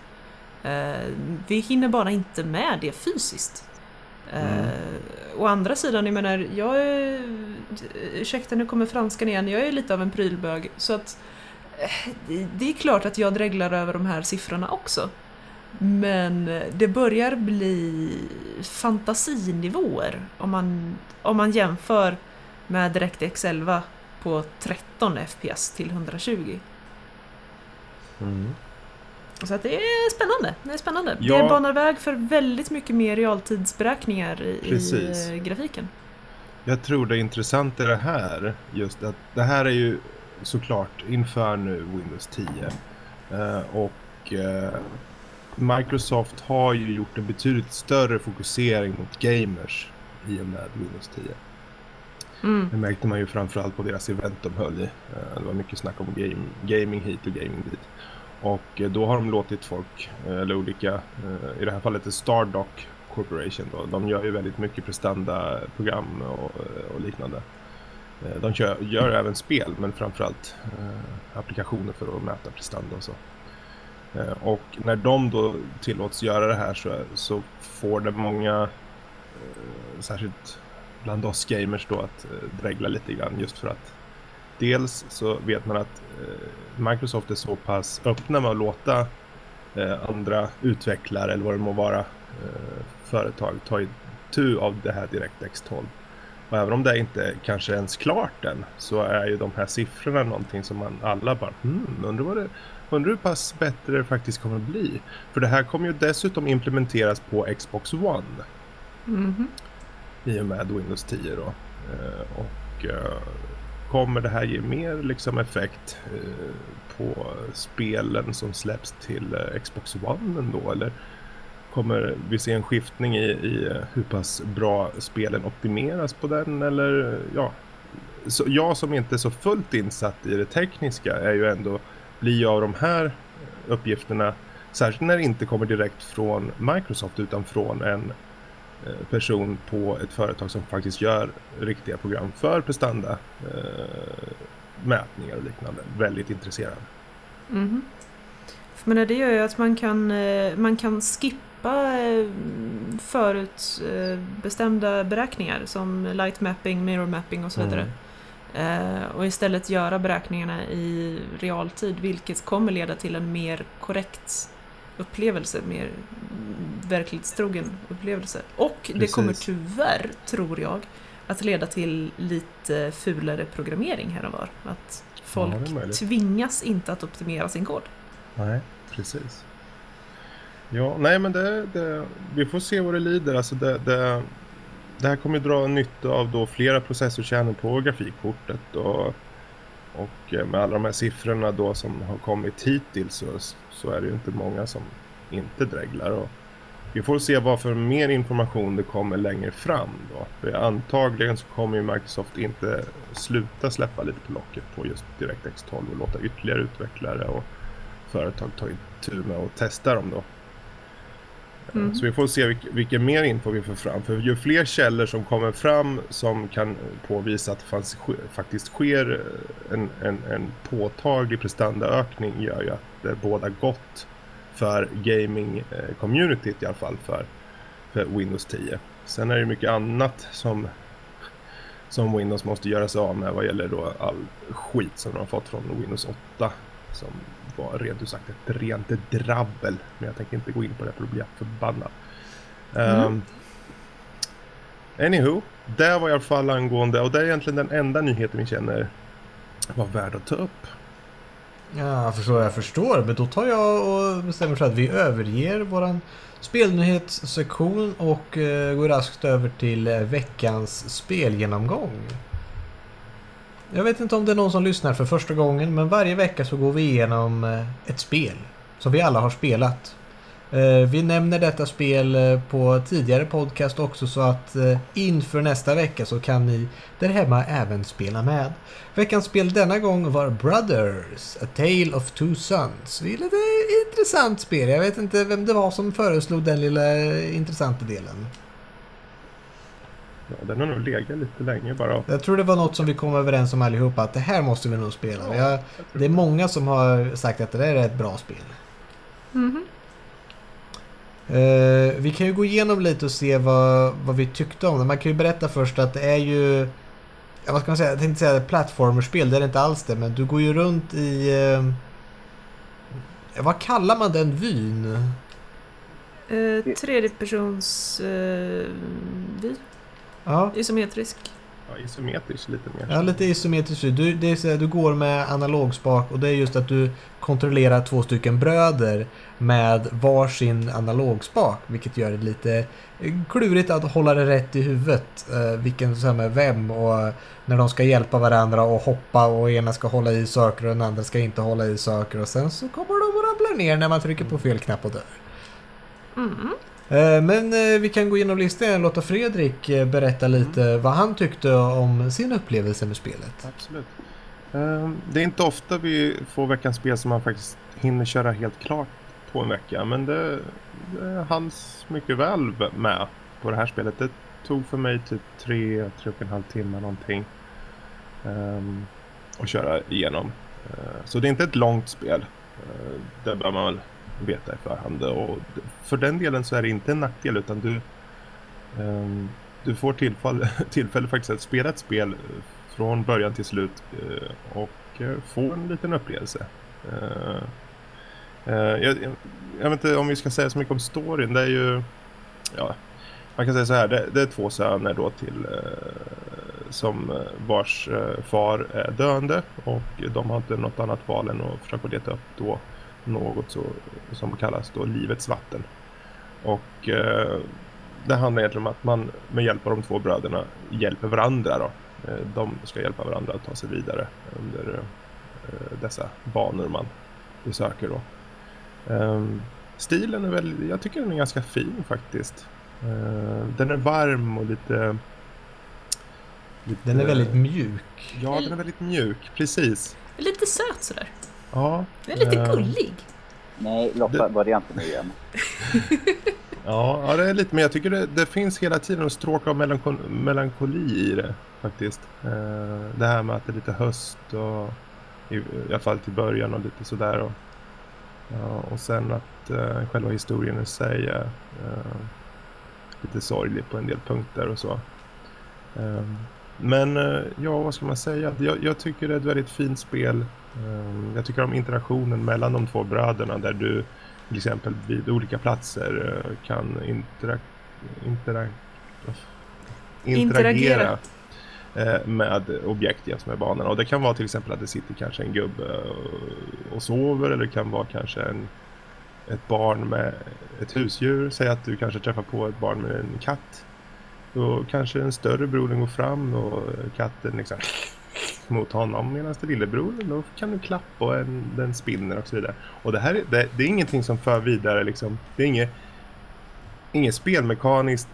Ehm, vi hinner bara inte med det fysiskt. Mm. Uh, å andra sidan, jag menar, jag är... Ursäkta, nu kommer franskan igen. Jag är lite av en prylbög, så att eh, det- det är klart att jag dreglar över de här siffrorna också. Men det börjar bli fantasinivåer om man, om man jämför med DirectX 11 på 13 FPS till 120. Mm. Så att det är spännande. Det är spännande. Ja. Det banar väg för väldigt mycket mer realtidsberäkningar i, Precis. eh, grafiken. Jag tror det är intressant i det här, just att det här är ju såklart inför nu Windows 10. Eh, och eh, Microsoft har ju gjort en betydligt större fokusering mot gamers i och med Windows 10. Mm. Det märkte man ju framförallt på deras event de höll i. Eh, det var mycket snack om game, gaming hit och gaming dit. Och eh, då har de låtit folk, eh, eller olika, i det här fallet är Stardock Corporation då, de gör ju väldigt mycket prestandaprogram och, och liknande. De kör, gör även spel men framförallt applikationer för att mäta prestanda och så. Och när de då tillåts göra det här så, så får det många, särskilt bland oss gamers då att eh, dregla lite grann just för att dels så vet man att eh, Microsoft är så pass öppna med att låta eh, andra utvecklare eller vad det må vara eh, företag ta itu av det här DirectX 12. Och även om det inte kanske ens klart än så är ju de här siffrorna någonting som man alla bara hmm, undrar vad det Undrar hur pass bättre det faktiskt kommer att bli. För det här kommer ju dessutom implementeras på Xbox One. Mhm. I och med Windows 10 då. Eh, och eh, kommer det här ge mer liksom effekt eh, på spelen som släpps till eh, Xbox One ändå? Eller kommer vi se en skiftning i, i eh, hur pass bra spelen optimeras på den? Eller eh, ja, så jag som inte är så fullt insatt i det tekniska är ju ändå blir jag av de här uppgifterna, särskilt när det inte kommer direkt från Microsoft utan från en person på ett företag som faktiskt gör riktiga program för prestanda eh, mätningar och liknande. Väldigt intresserad. För men det gör ju att man kan, eh, man kan skippa eh, förut eh, bestämda beräkningar som light mapping, mirror mapping och så vidare. Eh, och istället göra beräkningarna i realtid vilket kommer leda till en mer korrekt upplevelse, mer verklighetstrogen upplevelse. Och det Precis. kommer tyvärr, tror jag, att leda till lite fulare programmering här och var. Att folk Ja, tvingas inte att optimera sin kod. Nej, precis. Ja, nej men det, det, vi får se vad det lider. Alltså det, det, det här kommer dra nytta av då flera processorkärnor på grafikkortet och, och eh, med alla de här siffrorna då som har kommit hittills så, så är det ju inte många som inte dreglar. Och vi får se vad för mer information det kommer längre fram då. För antagligen så kommer ju Microsoft inte sluta släppa lite på locket på just DirectX 12 och låta ytterligare utvecklare och företag ta itu med och testa dem då. Eh, Mm. Så vi får se vilk, vilken mer info vi får fram. För ju fler källor som kommer fram som kan påvisa att det fanns, faktiskt sker en, en, en påtaglig prestandaökning gör ju att det båda gott för gaming-communityt i alla fall för, för Windows 10. Sen är det mycket annat som, som Windows måste göra sig av med vad gäller då all skit som de har fått från Windows 8 som var rent ut sagt ett rent drabbel. Men jag tänker inte gå in på det för då blir jag förbannad. Um, anywho, det var i alla fall angående och det är egentligen den enda nyheten vi känner var värd att ta upp. Ja, jag förstår, jag förstår. Men då tar jag och bestämmer så att vi överger våran spelnyhetssektion och eh, går raskt över till eh, veckans spelgenomgång. Jag vet inte om det är någon som lyssnar för första gången, men varje vecka så går vi igenom eh, ett spel som vi alla har spelat. Eh, Vi nämner detta spel eh, på tidigare podcast också så att eh, inför nästa vecka så kan ni där hemma även spela med. Veckans spel denna gång var Brothers, A Tale of Two Sons. Det är lite intressant spel. Jag vet inte vem det var som föreslog den lilla intressanta delen. Ja, den har nog legat lite länge bara. Jag tror det var något som vi kom överens om allihopa att det här måste vi nog spela. Ja, Jag, jag det är många som har sagt att det där är ett bra spel. Mhm. Eh, vi kan ju gå igenom lite och se vad, vad vi tyckte om det. Man kan ju berätta först att det är ju... Ja, vad ska man säga? Jag tänkte säga plattformerspel, det är det inte alls det. Men du går ju runt i... Ja, vad kallar man den vyn? Eh, tredjepersons eh, vy, Ja, isometrisk. Ja, isometriskt lite mer. ja lite isometrisk vy. Du, det är så här, du går med analogspak och det är just att du kontrollerar två stycken bröder med varsin analogspak. Vilket gör det lite klurigt att hålla det rätt i huvudet. Eh, vilken som är vem och när de ska hjälpa varandra och hoppa och ena ska hålla i saker och den andra ska inte hålla i saker. Och sen så kommer de att ramla ner när man trycker på fel knapp och dör. Mm. Eh, Men eh, vi kan gå igenom listan och låta Fredrik eh, berätta lite vad han tyckte om sin upplevelse med spelet. Absolut. Ehm, Det är inte ofta vi får veckans spel som man faktiskt hinner köra helt klart på en vecka. Men det, det hanns mycket väl med på det här spelet. Det tog för mig typ tre, tre och en halv timme någonting. Um, att köra igenom. Så det är inte ett långt spel. Uh, det bör man väl veta i förhand. Och för den delen så är det inte en nackdel utan du, um, du får tillfälle, tillfälle faktiskt att spela ett spel eh, från början till slut uh, och eh, få en liten upplevelse. Uh, jag, jag, jag vet inte om vi ska säga så mycket om storyn. Det är ju... Ja, man kan säga så här. Det, det är två söner då till som vars far är döende och de har inte något annat val än att försöka leta upp då något så, som kallas då livets vatten. Och eh, det handlar egentligen om att man med hjälp av de två bröderna hjälper varandra då. Eh, de ska hjälpa varandra att ta sig vidare under eh, dessa banor man besöker då. Um, stilen är väl, jag tycker den är ganska fin faktiskt. Uh, den är varm och lite, lite... Den är väldigt mjuk. Ja, den är väldigt mjuk, precis. Lite söt sådär. Ja. Den är lite uh, gullig. Nej, Lotta, börja inte nu igen. ja, ja, det är lite, men jag tycker det, det finns hela tiden en stråk av melanko melankoli i det faktiskt. Uh, det här med att det är lite höst och i, i alla fall till början och lite sådär. Och, Ja, och sen att uh, själva historien i sig är uh, lite sorglig på en del punkter och så. Um, men uh, ja, vad ska man säga? Jag, jag, tycker det är ett väldigt fint spel. Um, jag tycker om interaktionen mellan de två bröderna där du till exempel vid olika platser kan intera intera interagera. interagera Eh, med objekt jäms med banorna. Och det kan vara till exempel att det sitter kanske en gubbe och sover eller det kan vara kanske en, ett barn med ett husdjur. Säg att du kanske träffar på ett barn med en katt. Då kanske en större bror går fram och katten liksom mot honom medan det lillebror då kan du klappa och en, den spinner och så vidare. Och det här det, det är ingenting som för vidare liksom. Det är inget, inget spelmekaniskt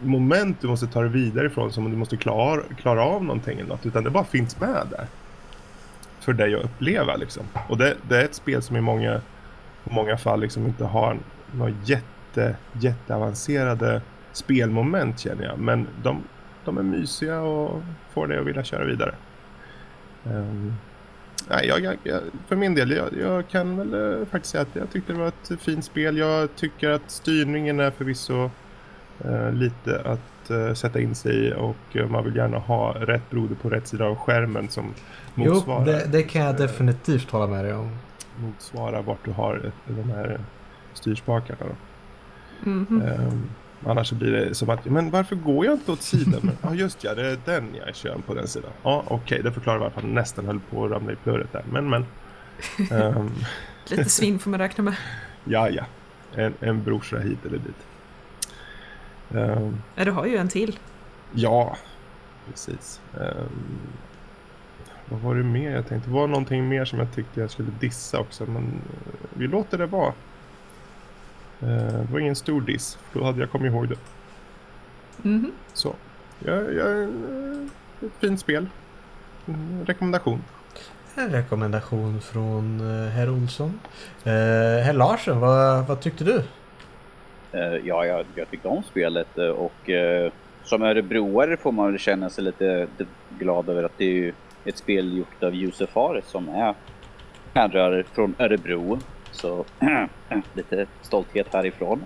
moment du måste ta dig vidare ifrån som du måste klara, klara av någonting eller något, utan det bara finns med där. För dig att uppleva liksom. Och det, det är ett spel som i många, många fall liksom inte har några jätte, jätteavancerade spelmoment känner jag. Men de, de är mysiga och får dig att vilja köra vidare. Um, nej, jag, jag, för min del, jag, jag kan väl uh, faktiskt säga att jag tyckte det var ett fint spel. Jag tycker att styrningen är förvisso Eh, lite att uh, sätta in sig i och uh, man vill gärna ha rätt broder på rätt sida av skärmen som motsvarar. Jo, det, det kan jag definitivt hålla med dig om. Motsvarar vart du har de här styrspakarna. Då. Mm -hmm. um, annars blir det som att, men varför går jag inte åt sidan? Ja ah, just ja, det är den jag kör på den sidan. Ja okej, okay, det förklarar varför han nästan höll på att ramla i plurret där. Men men. Um... Lite svinn får man räkna med. ja ja, en, en brorsa hit eller dit. Um, ja, du har ju en till. Ja, precis. Um, vad var det mer jag tänkte? Det var någonting mer som jag tyckte jag skulle dissa också. Men uh, vi låter det vara. Uh, det var ingen stor diss. Då hade jag kommit ihåg det. Mm -hmm. Så. Jag, jag, uh, ett fint spel. Mm, rekommendation. En rekommendation från herr Olsson. herr Larsen, vad, vad tyckte du? Eh, ja, jag, jag tyckte om spelet eh, och eh, som örebroare får man väl känna sig lite, glad över att det är ett spel gjort av Josef Fares som är härrör från Örebro. Så lite stolthet härifrån.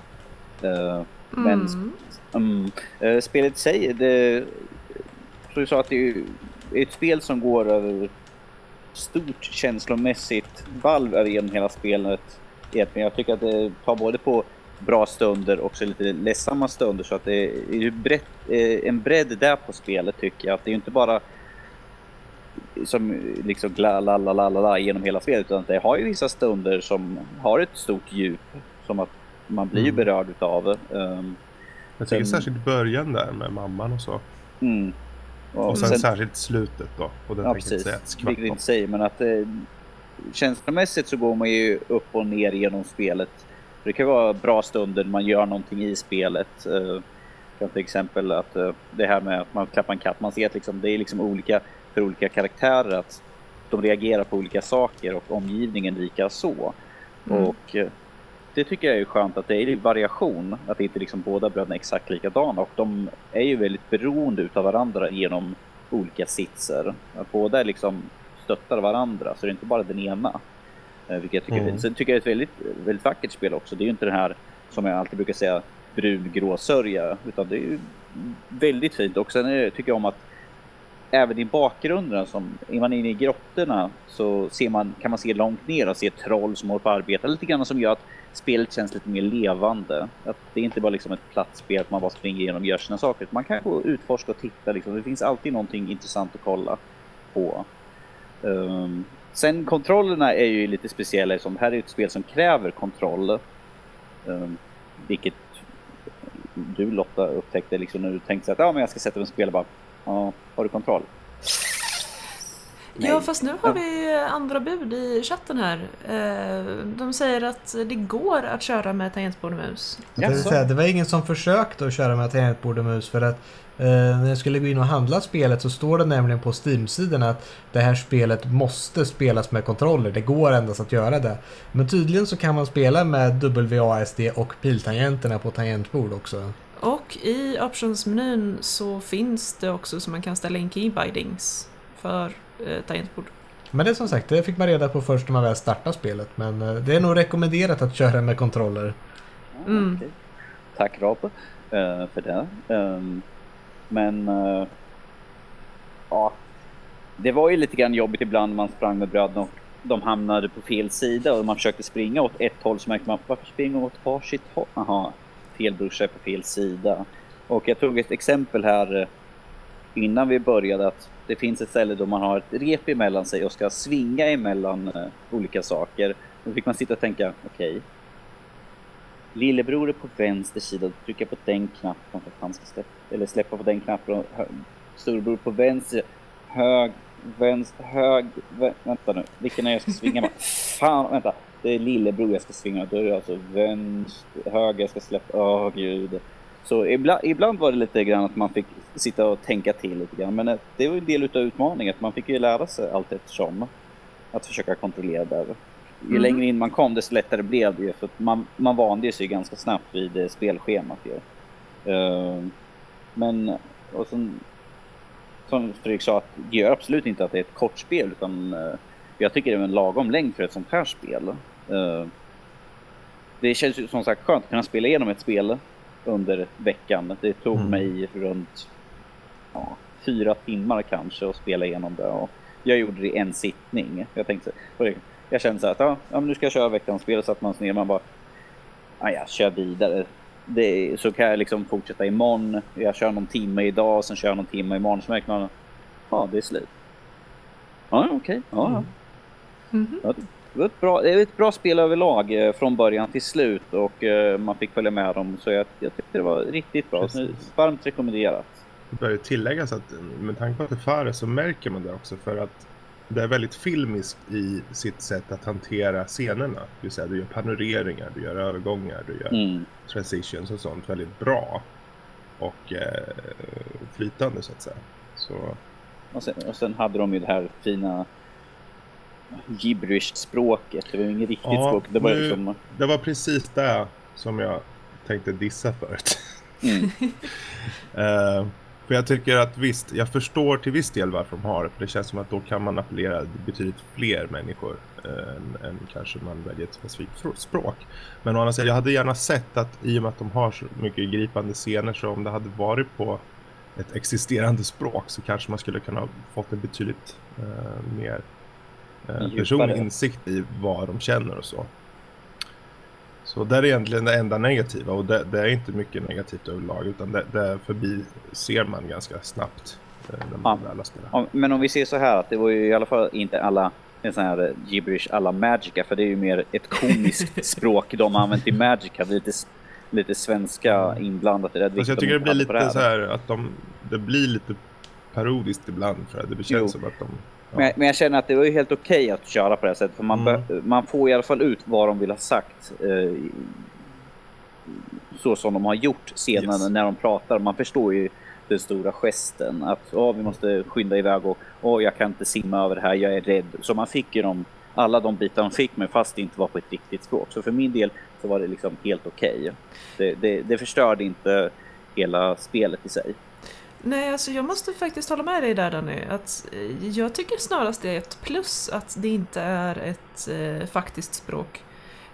Men mm. um, spelet säger det, så du sa att det är ett spel som går över stort känslomässigt valv genom hela spelet. Jag tycker att det tar både på bra stunder och lite ledsamma stunder. Så att det är brett, eh, en bredd där på spelet tycker jag. Att det är inte bara som liksom la genom hela spelet utan det har ju vissa stunder som har ett stort djup som att man blir mm. berörd utav. Um, jag tycker sen, särskilt början där med mamman och så. Mm. Och, och sen, sen, särskilt slutet då. Och den ja, precis. Säga Vilket inte säger men att eh, känslomässigt så går man ju upp och ner genom spelet det kan vara bra stunder när man gör någonting i spelet. Uh, till exempel att uh, det här med att man klappar en katt. Man ser att liksom, det är liksom olika för olika karaktärer. Att de reagerar på olika saker och omgivningen lika så. Mm. Och uh, det tycker jag är skönt att det är variation. Att inte liksom båda bröderna är exakt likadana. Och de är ju väldigt beroende utav varandra genom olika sitser. Att båda liksom stöttar varandra. Så det är inte bara den ena. Eh, vilket jag tycker, mm. Sen tycker jag det är ett väldigt, väldigt vackert spel också. Det är ju inte den här, som jag alltid brukar säga, brungrå sörja. Utan det är ju väldigt fint. Och sen är, tycker jag om att även i bakgrunden, som är man inne i grottorna så ser man, kan man se långt ner och se troll som håller på att arbeta. Lite grann som gör att spelet känns lite mer levande. Att det är inte bara liksom ett platt spel att man bara springer igenom och gör sina saker. Man kan gå och utforska och titta. Liksom. Det finns alltid någonting intressant att kolla på. Um, sen kontrollerna är ju lite speciella eftersom det här är ett spel som kräver kontroll. Um, vilket du Lotta upptäckte liksom när du tänkte att ah, men jag ska sätta mig och spela bara. Ja, har du kontroll? Ja, fast nu har vi andra bud i chatten här. Eh, de säger att det går att köra med tangentbord och mus. Jag säga, det var ingen som försökte att köra med tangentbord och mus för att eh, när jag skulle gå in och handla spelet så står det nämligen på Steam-sidan att det här spelet måste spelas med kontroller. Det går endast att göra det. Men tydligen så kan man spela med WASD och piltangenterna på tangentbord också. Och i optionsmenyn så finns det också så man kan ställa in keybindings för eh, tangentbord. Men det är som sagt, det fick man reda på först när man väl startade spelet. Men eh, det är nog rekommenderat att köra med kontroller. Mm. Okej. Tack Rob eh, för det. Ehm, men eh, ja, det var ju lite grann jobbigt ibland när man sprang med bröderna och de hamnade på fel sida och man försökte springa åt ett håll så märkte man varför springer de åt varsitt håll? Aha, fel brorsa är på fel sida. Och jag tog ett exempel här eh, innan vi började att det finns ett ställe då man har ett rep emellan sig och ska svinga emellan eh, olika saker. Då fick man sitta och tänka, okej. Lillebror är på vänster sida, trycka på den knappen för att han ska släppa, eller släppa på den knappen. Och storebror på vänster, hög, vänster, hög, vä vänta nu, vilken är jag ska svinga med? Fan, vänta. Det är lillebror jag ska svinga, då är det alltså vänster, höger jag ska släppa, åh gud. Så ibland, ibland var det lite grann att man fick sitta och tänka till lite grann. Men eh, det var ju en del utav utmaningen, att man fick ju lära sig allt eftersom. Att försöka kontrollera det. Ju Mhm. längre in man kom, desto lättare blev det ju. För man, man vande sig ganska snabbt vid eh, spelschemat ju. Eh, men, och sen, som Fredrik sa, att det gör absolut inte att det är ett kort spel. Utan eh, jag tycker det är en lagom längd för ett sånt här spel. Eh, det känns ju som sagt skönt att kunna spela igenom ett spel under veckan. Det tog Mm. mig runt ja, fyra timmar kanske att spela igenom det. Och jag gjorde det i en sittning. Jag tänkte, jag kände så här att ja, men nu ska jag köra veckans spel. Så att man ner man bara, ja, jag kör vidare. Det, så kan jag liksom fortsätta imorgon. Jag kör någon timme idag sen kör jag någon timme imorgon. Så märker man, ja det är slut. Ja, okej. Ja, ja. Mhm. Ja, det var ett bra, det är ett bra spel överlag eh, från början till slut och eh, man fick följa med dem så jag, jag tyckte det var riktigt bra. Precis. varmt rekommenderat. Det bör ju tilläggas att med tanke på att det färre så märker man det också för att det är väldigt filmiskt i sitt sätt att hantera scenerna. Vill säga du gör panoreringar, du gör övergångar, du gör Mm. transitions och sånt väldigt bra. Och eh, flytande så att säga. Så Och, sen, och sen hade de ju det här fina gibberish-språket. Det var ju inget riktigt Ja, språk. Det var nu- liksom... det var precis det som jag tänkte dissa förut. Mm. Eh, för jag tycker att visst, jag förstår till viss del varför de har det. För det känns som att då kan man appellera betydligt fler människor eh, än, än kanske man väljer ett specifikt språk. Men å andra sidan, jag hade gärna sett att i och med att de har så mycket gripande scener så om det hade varit på ett existerande språk så kanske man skulle kunna ha fått en betydligt eh, mer eh, personlig insikt i vad de känner och så. Så det är egentligen det enda negativa och det, det är inte mycket negativt överlag utan det, det förbi ser man ganska snabbt eh, när man Ja. väl har spelat. Men om vi ser så här att det var ju i alla fall inte alla en sån här gibberish alla Magica för det är ju mer ett komiskt språk de har använt i Magica. Lite, lite svenska inblandat i det. Alltså jag de tycker det inte blir lite här. så här att de, det blir lite parodiskt ibland för det känns Jo. som att de... Men, jag- men jag känner att det var ju helt okej att köra på det här sättet. För man, Mm. man får i alla fall ut vad de vill ha sagt. Eh, så som de har gjort senare Yes. när de pratar. Man förstår ju den stora gesten. Att åh, vi måste skynda iväg och åh, jag kan inte simma över det här, jag är rädd. Så man fick ju de, alla de bitar de fick men fast det inte var på ett riktigt språk. Så för min del så var det liksom helt okej. Det, det, det förstörde inte hela spelet i sig. Nej, alltså jag måste faktiskt hålla med dig där Danny. Att eh, jag tycker snarast det är ett plus att det inte är ett eh, faktiskt språk.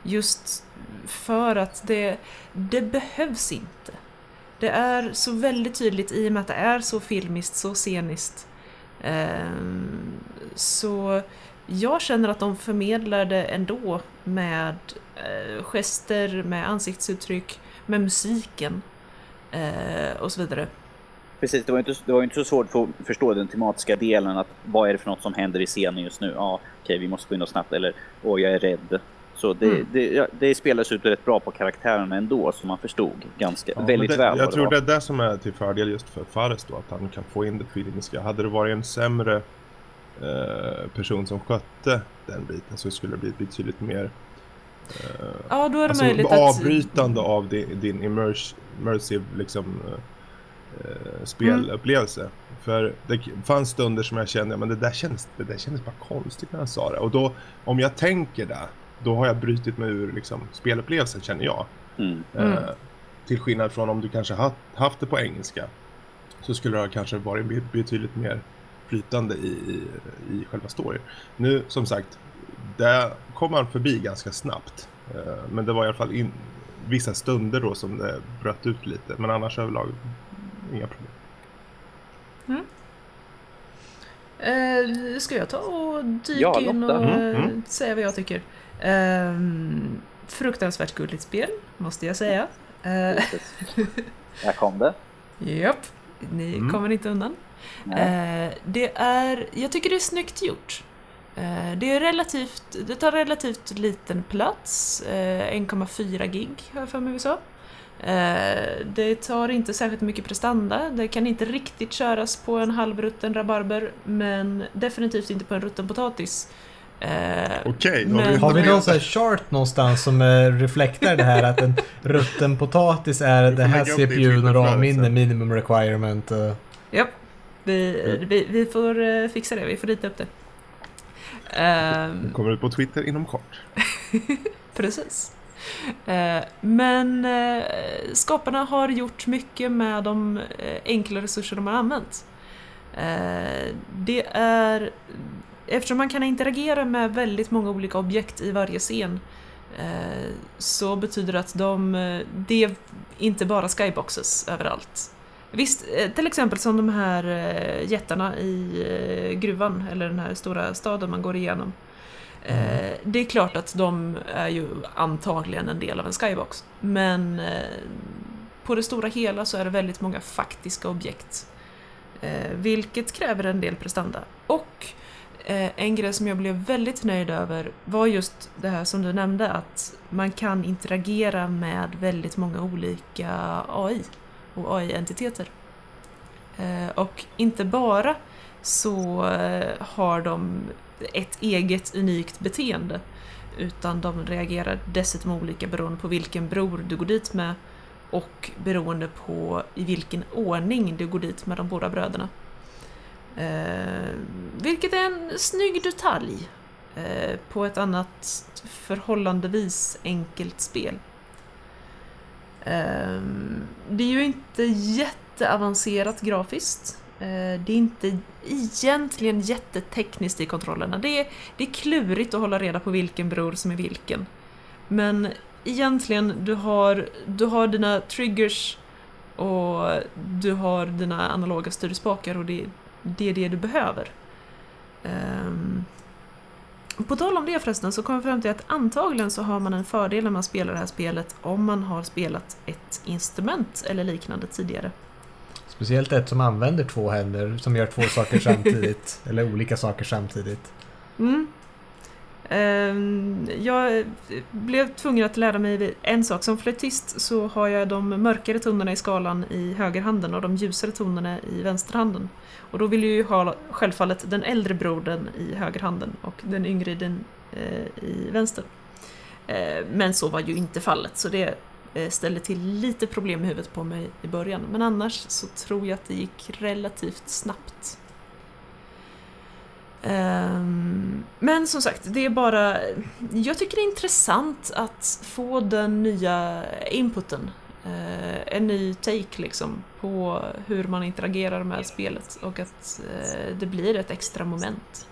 Just för att det, det behövs inte. Det är så väldigt tydligt i och med att det är så filmiskt, så sceniskt. Ehm, så jag känner att de förmedlar det ändå med eh, gester, med ansiktsuttryck, med musiken eh, och så vidare. Precis, det var, inte, det var inte så svårt för att förstå den tematiska delen. att Vad är det för något som händer i scenen just nu? Ja, okej, vi måste skynda snabbt. Eller, åh, jag är rädd. Så det, Mm. det, ja, det spelas ut rätt bra på karaktärerna ändå, som man förstod ganska, Ja, väldigt det, väl. Jag tror var. det är det som är till fördel just för Fares då, att han kan få in det feelingska. Hade det varit en sämre eh, person som skötte den biten så skulle det bli betydligt mer eh, Ja, då är det alltså, möjligt att... avbrytande av din, din immers, immersive liksom, eh, spelupplevelse. För det fanns stunder som jag kände, men det där kändes, det där kändes bara konstigt när han sa det. Och då, om jag tänker det, då har jag brutit mig ur liksom, spelupplevelsen känner jag. Mm. Mm. Eh, till skillnad från om du kanske haft, haft det på engelska. Så skulle det kanske varit be- betydligt mer flytande i, i, i själva storyn. Nu som sagt, det kom man förbi ganska snabbt. Eh, men det var i alla fall in, vissa stunder då som det bröt ut lite. Men annars överlag inga problem. Eh, ska jag ta och dyka Ja, in och Mm, eh, mm. säga vad jag tycker? Ehm, fruktansvärt gulligt spel, måste jag säga. Uh, Där kom det. Japp, ni Mm. kommer inte undan. Eh, det är, jag tycker det är snyggt gjort. Eh, det, är relativt, det tar relativt liten plats, eh, 1,4 gig har jag för mig vi sa. Eh, det tar inte särskilt mycket prestanda, det kan inte riktigt köras på en halvrutten rabarber men definitivt inte på en rutten potatis. Eh, Okej, Men- vi Har vi någon sån här chart någonstans som eh, reflektar det här att en rutten potatis är det här det CPUn ramminne minimum requirement. Japp. Vi, vi, vi får fixa det, vi får rita upp det. Den kommer ut på Twitter inom kort. Precis. Eh, men eh, skaparna har gjort mycket med de eh, enkla resurser de har använt. Det är... Eftersom man kan interagera med väldigt många olika objekt i varje scen så betyder det att de, det är inte bara skyboxes överallt. Visst, till exempel som de här jättarna i gruvan, eller den här stora staden man går igenom. Eh, det är klart att de är ju antagligen en del av en skybox, men eh, på det stora hela så är det väldigt många faktiska objekt. Eh, vilket kräver en del prestanda. Och eh, en grej som jag blev väldigt nöjd över var just det här som du nämnde, att man kan interagera med väldigt många olika AI och AI-entiteter. Eh, och inte bara så eh, har de ett eget unikt beteende utan de reagerar dessutom olika beroende på vilken bror du går dit med och beroende på i vilken ordning du går dit med de båda bröderna. Eh, vilket är en snygg detalj eh, på ett annat förhållandevis enkelt spel. Eh, det är ju inte jätteavancerat grafiskt. Eh, det är inte egentligen jättetekniskt i kontrollerna. Det är, det är klurigt att hålla reda på vilken bror som är vilken. Men egentligen, du har, du har dina triggers och du har dina analoga styrspakar och det, det är det du behöver. Um, på tal om det förresten så kom jag fram till att antagligen så har man en fördel när man spelar det här spelet om man har spelat ett instrument eller liknande tidigare. Speciellt ett som använder två händer som gör två saker samtidigt. eller olika saker samtidigt. Mm. Ehm, jag blev tvungen att lära mig en sak. Som flöjtist så har jag de mörkare tonerna i skalan i högerhanden och de ljusare tonerna i vänsterhanden. Och då vill jag ju ha självfallet den äldre brodern i högerhanden och den yngre i, den, eh, i vänster. Eh, men så var ju inte fallet, så det Eh, ställde till lite problem i huvudet på mig i början. Men annars så tror jag att det gick relativt snabbt. Ehm, men som sagt, det är bara... Jag tycker det är intressant att få den nya inputen. Eh, en ny take liksom på hur man interagerar med spelet och att eh, det blir ett extra moment.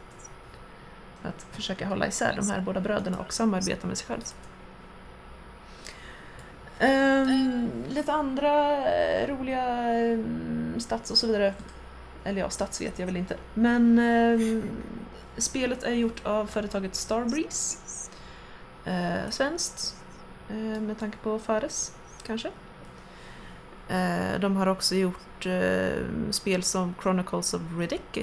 Att försöka hålla isär de här båda bröderna och samarbeta med sig själv. Ehm, lite andra eh, roliga um, stats och så vidare. Eller ja, stats vet jag väl inte. Men eh, spelet är gjort av företaget Starbreeze. Eh, svenskt, eh, med tanke på Fares, kanske. Eh, de har också gjort eh, spel som Chronicles of Riddick,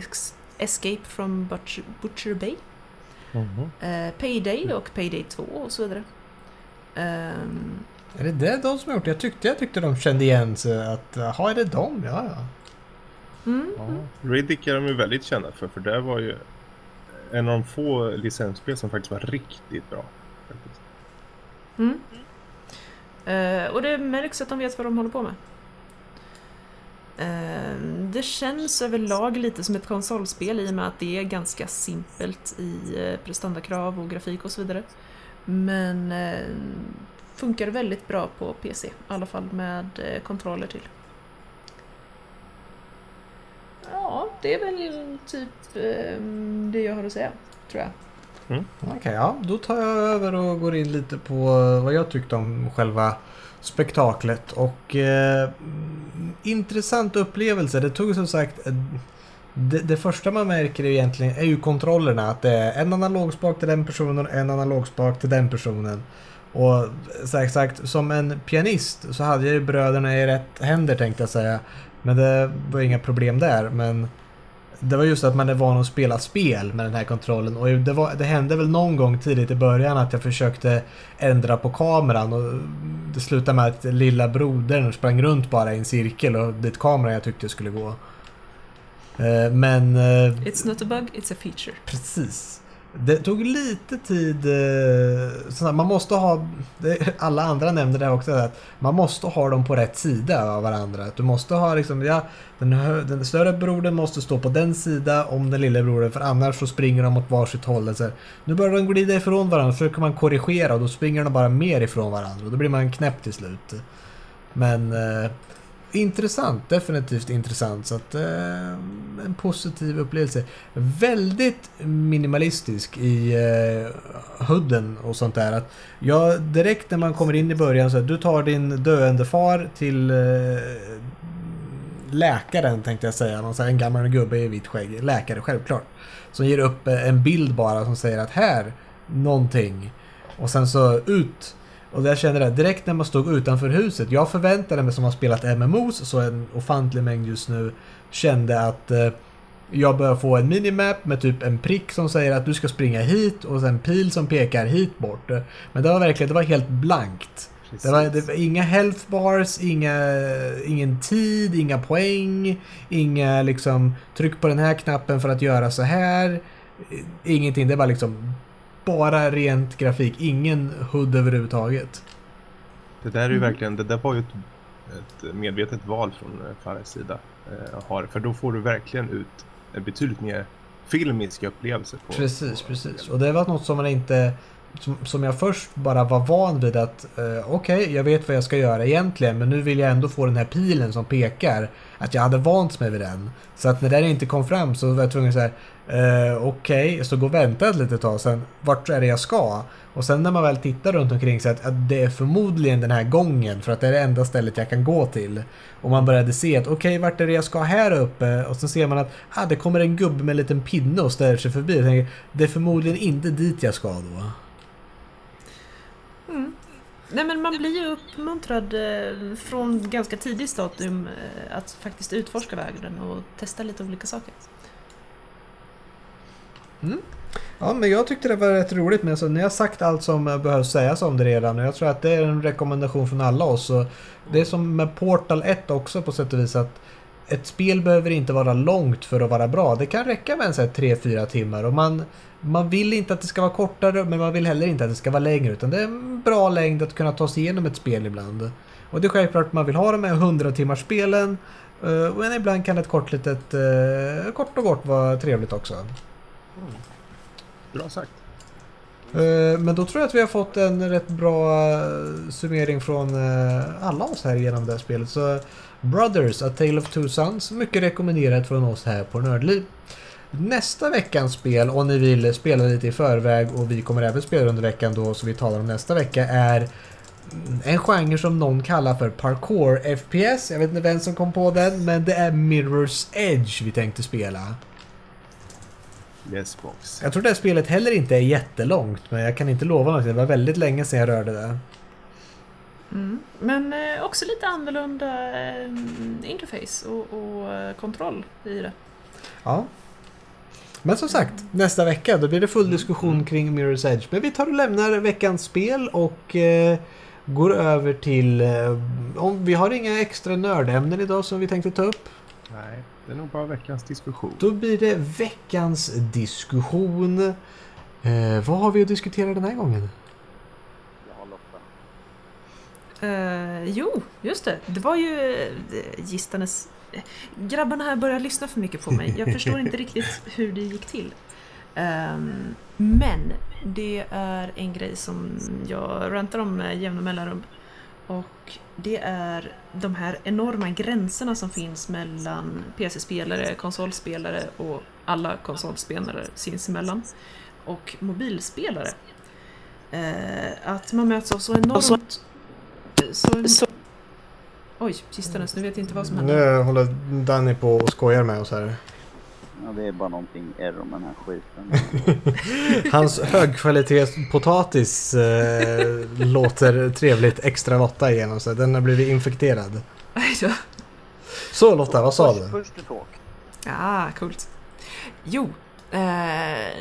Escape from Butcher, Butcher Bay, Mhm. eh, Payday och Payday 2 och så vidare. Ehm, Är det det de som har gjort det? Jag tyckte, jag tyckte de kände igen sig att, jaha är det de? Ja, ja. mm, Ja. mm. Riddick är de ju väldigt kända för, för det var ju en av de få licensspel som faktiskt var riktigt bra. Faktiskt. Mm. Eh, och det märks att de vet vad de håller på med. Eh, det känns överlag lite som ett konsolspel i och med att det är ganska simpelt i eh, prestandakrav och grafik och så vidare. Men eh, funkar väldigt bra på PC, i alla fall med eh, kontroller till. Ja, det är väl typ eh, det jag har att säga, tror jag. Okej, ja. Då tar jag över och går in lite på vad jag tyckte om själva spektaklet. Och eh, intressant upplevelse. Det tog som sagt... eh, Det, det första man märker är ju egentligen är ju kontrollerna. Att det är en analogspak till den personen och en analogspak till den personen. Och sagt, sagt, som en pianist så hade jag ju bröderna i rätt händer tänkte jag säga. Men det var inga problem där. Men det var just att man är van att spela spel med den här kontrollen och det, var, det hände väl någon gång tidigt i början att jag försökte ändra på kameran och det slutade med att lilla brodern sprang runt bara i en cirkel och dit kameran jag tyckte skulle gå. Eh, Men... eh, It's not a bug, it's a feature. Precis. Det tog lite tid. Eh, Sådär, man måste ha, alla andra nämnde det också, att man måste ha dem på rätt sida av varandra. Att Du måste ha liksom, ja, den, hö, den större brodern måste stå på den sida om den lilla brodern för annars så springer de åt varsitt håll. Så nu börjar de glida ifrån varandra så försöker man korrigera och då springer de bara mer ifrån varandra och då blir man knäpp till slut. Men eh, intressant, definitivt intressant. Så att, eh, en positiv upplevelse. Väldigt minimalistisk i eh, hudden och sånt där. Att jag, direkt när man kommer in i början så här, du tar din döende far till eh, läkaren tänkte jag säga. Någon så här, en gammal gubbe i vitt skägg. Läkare självklart. Som ger upp eh, en bild bara som säger att här, någonting. Och sen så ut. Och jag kände det direkt när man stod utanför huset. Jag förväntade mig som har spelat MMOs, så en ofantlig mängd just nu, kände att eh, jag börjar få en minimap med typ en prick som säger att du ska springa hit och sen pil som pekar hit bort. Men det var verkligen, det var helt blankt. Det var, det var inga health bars, inga, ingen tid, inga poäng, inga liksom tryck på den här knappen för att göra så här. Ingenting, det var liksom bara rent grafik, ingen HUD överhuvudtaget. Det där är ju Mm. verkligen, det där var ju ett, ett medvetet val från eh, Fares sida. Eh, för då får du verkligen ut en betydligt mer filmisk upplevelse. På, Precis, på precis. Och det var något som man inte... Som, som jag först bara var van vid att eh, okej, jag vet vad jag ska göra egentligen men nu vill jag ändå få den här pilen som pekar. Att jag hade vant mig vid den. Så att när den inte kom fram så var jag tvungen att säga eh, okej, så gå och vänta ett litet tag sen. Vart är det jag ska? Och sen när man väl tittar runt omkring så att, att det är förmodligen den här gången för att det är det enda stället jag kan gå till. Och man började se att okej, vart är det jag ska här uppe? Och så ser man att ah, det kommer en gubbe med en liten pinne och ställer sig förbi. Tänker, det är förmodligen inte dit jag ska då. Mm. Nej men man blir ju uppmuntrad eh, från ganska tidigt stadium eh, att faktiskt utforska världen och testa lite olika saker. Mm. Ja, men jag tyckte det var rätt roligt. Men alltså, ni har sagt allt som eh, behövs sägas om det redan. Och jag tror att det är en rekommendation från alla oss. Och det är som med Portal 1 också på sätt och vis att ett spel behöver inte vara långt för att vara bra. Det kan räcka med en så här 3-4 timmar. Och man, man vill inte att det ska vara kortare men man vill heller inte att det ska vara längre. Utan det är en bra längd att kunna ta sig igenom ett spel ibland. Och det är självklart att man vill ha de här 100 timmars spelen. Eh, men ibland kan ett kort litet, eh, kort och gott vara trevligt också. Mm. Bra sagt. Eh, men då tror jag att vi har fått en rätt bra eh, summering från eh, alla oss här genom det här spelet. Så Brothers, A Tale of Two Sons, mycket rekommenderat från oss här på Nördliv. Nästa veckans spel, om ni vill spela lite i förväg och vi kommer även spela under veckan då, så vi talar om nästa vecka, är mm, en genre som någon kallar för parkour FPS. Jag vet inte vem som kom på den, men det är Mirror's Edge vi tänkte spela. Yes box. Jag tror det här spelet heller inte är jättelångt, men jag kan inte lova något. Det var väldigt länge sedan jag rörde det. Mm. Men eh, också lite annorlunda eh, interface och, och eh, kontroll i det. Ja. Men som sagt, nästa vecka då blir det full diskussion kring Mirror's Edge. Men vi tar och lämnar veckans spel och eh, går över till... Eh, om Vi har inga extra nördämnen idag som vi tänkte ta upp. Nej, det är nog bara veckans diskussion. Då blir det veckans diskussion. Eh, vad har vi att diskutera den här gången? Eh, jo, just det. Det var ju eh, gistanes... eh, Grabbarna här börjar lyssna för mycket på mig. Jag förstår inte riktigt hur det gick till. Ehm, men det är en grej som jag rantar om med jämna mellanrum. Och det är de här enorma gränserna som finns mellan PC-spelare, konsolspelare och alla konsolspelare sinsemellan. Och mobilspelare. Eh, att man möts av så enormt... Så, Oj, Kistanes, nu vet jag inte vad som händer. Nu håller Danny på och skojar med oss här. Ja, det är bara någonting error med den här skiten. Hans högkvalitetspotatis eh, låter trevligt extra Lotta igenom sig. Den har blivit infekterad. Så Lotta, vad sa du? Push to talk. Ja, coolt. Jo, eh,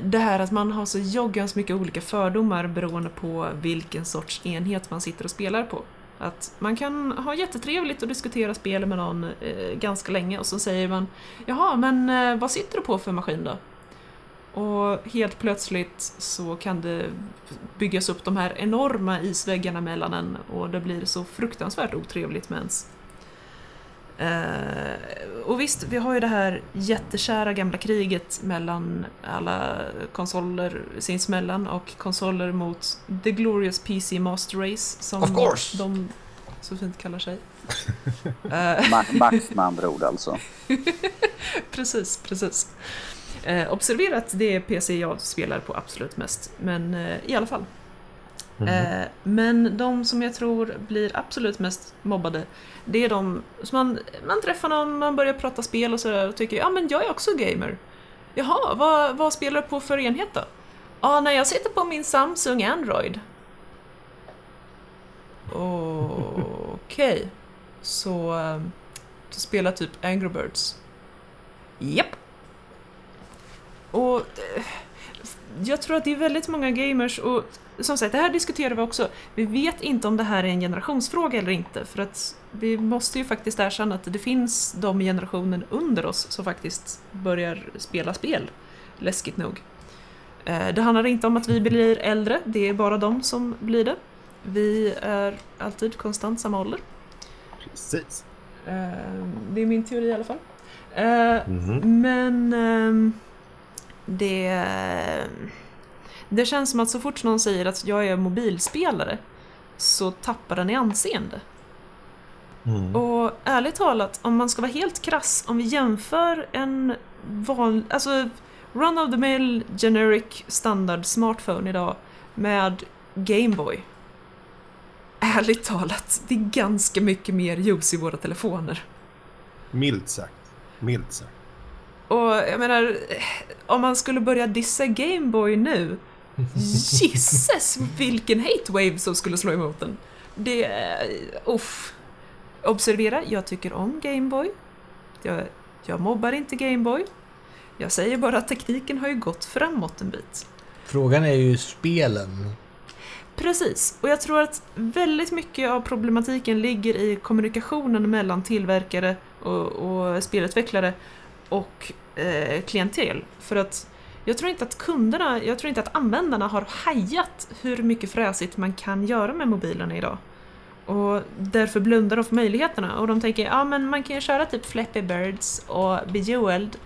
det här att man har så joggans mycket olika fördomar beroende på vilken sorts enhet man sitter och spelar på. Att man kan ha jättetrevligt och diskutera spel med någon eh, ganska länge och så säger man Jaha, men eh, vad sitter du på för maskin då? Och helt plötsligt så kan det byggas upp de här enorma isväggarna mellan en och det blir så fruktansvärt otrevligt med ens. Eh, och visst, vi har ju det här jättekära gamla kriget mellan alla konsoler sinsemellan och konsoler mot The Glorious PC Master Race som Of course. de så fint kallar sig. Ma- Max med andra ord alltså. precis, precis. Eh, observera att det är PC jag spelar på absolut mest, men eh, i alla fall. Mm. Eh, men de som jag tror blir absolut mest mobbade, det är de som man, man träffar någon, man börjar prata spel och sådär och tycker ja men jag är också gamer. Jaha, vad, vad spelar du på för enhet då? Ja, nej jag sitter på min Samsung Android. Okej, så ehm, du spelar typ Angry Birds? Japp. Och eh, jag tror att det är väldigt många gamers och som sagt, det här diskuterar vi också. Vi vet inte om det här är en generationsfråga eller inte för att vi måste ju faktiskt erkänna att det finns de i generationen under oss som faktiskt börjar spela spel. Läskigt nog. Eh, Det handlar inte om att vi blir äldre, det är bara de som blir det. Vi är alltid konstant samma ålder. Precis. Eh, Det är min teori i alla fall. Eh, Mhm. men ehm, det, det känns som att så fort någon säger att jag är mobilspelare så tappar den i anseende. Mm. Och ärligt talat, om man ska vara helt krass, om vi jämför en vanlig, alltså run of the mill generic standard smartphone idag med Gameboy. Ärligt talat, det är ganska mycket mer juice i våra telefoner. Milt sagt. Milt sagt. Och jag menar, om man skulle börja dissa Gameboy nu, gisses vilken hate wave som skulle slå emot den. Det. Uff. Observera, jag tycker om Gameboy. Jag, jag mobbar inte Gameboy. Jag säger bara att tekniken har ju gått framåt en bit. Frågan är ju spelen. Precis, och jag tror att väldigt mycket av problematiken ligger i kommunikationen mellan tillverkare och, och spelutvecklare och eh, klientel. För att jag tror inte att kunderna, jag tror inte att användarna har hajat hur mycket fräsigt man kan göra med mobilerna idag. Och därför blundar de för möjligheterna och de tänker ja men man kan ju köra typ Flappy Birds och Bejeweled.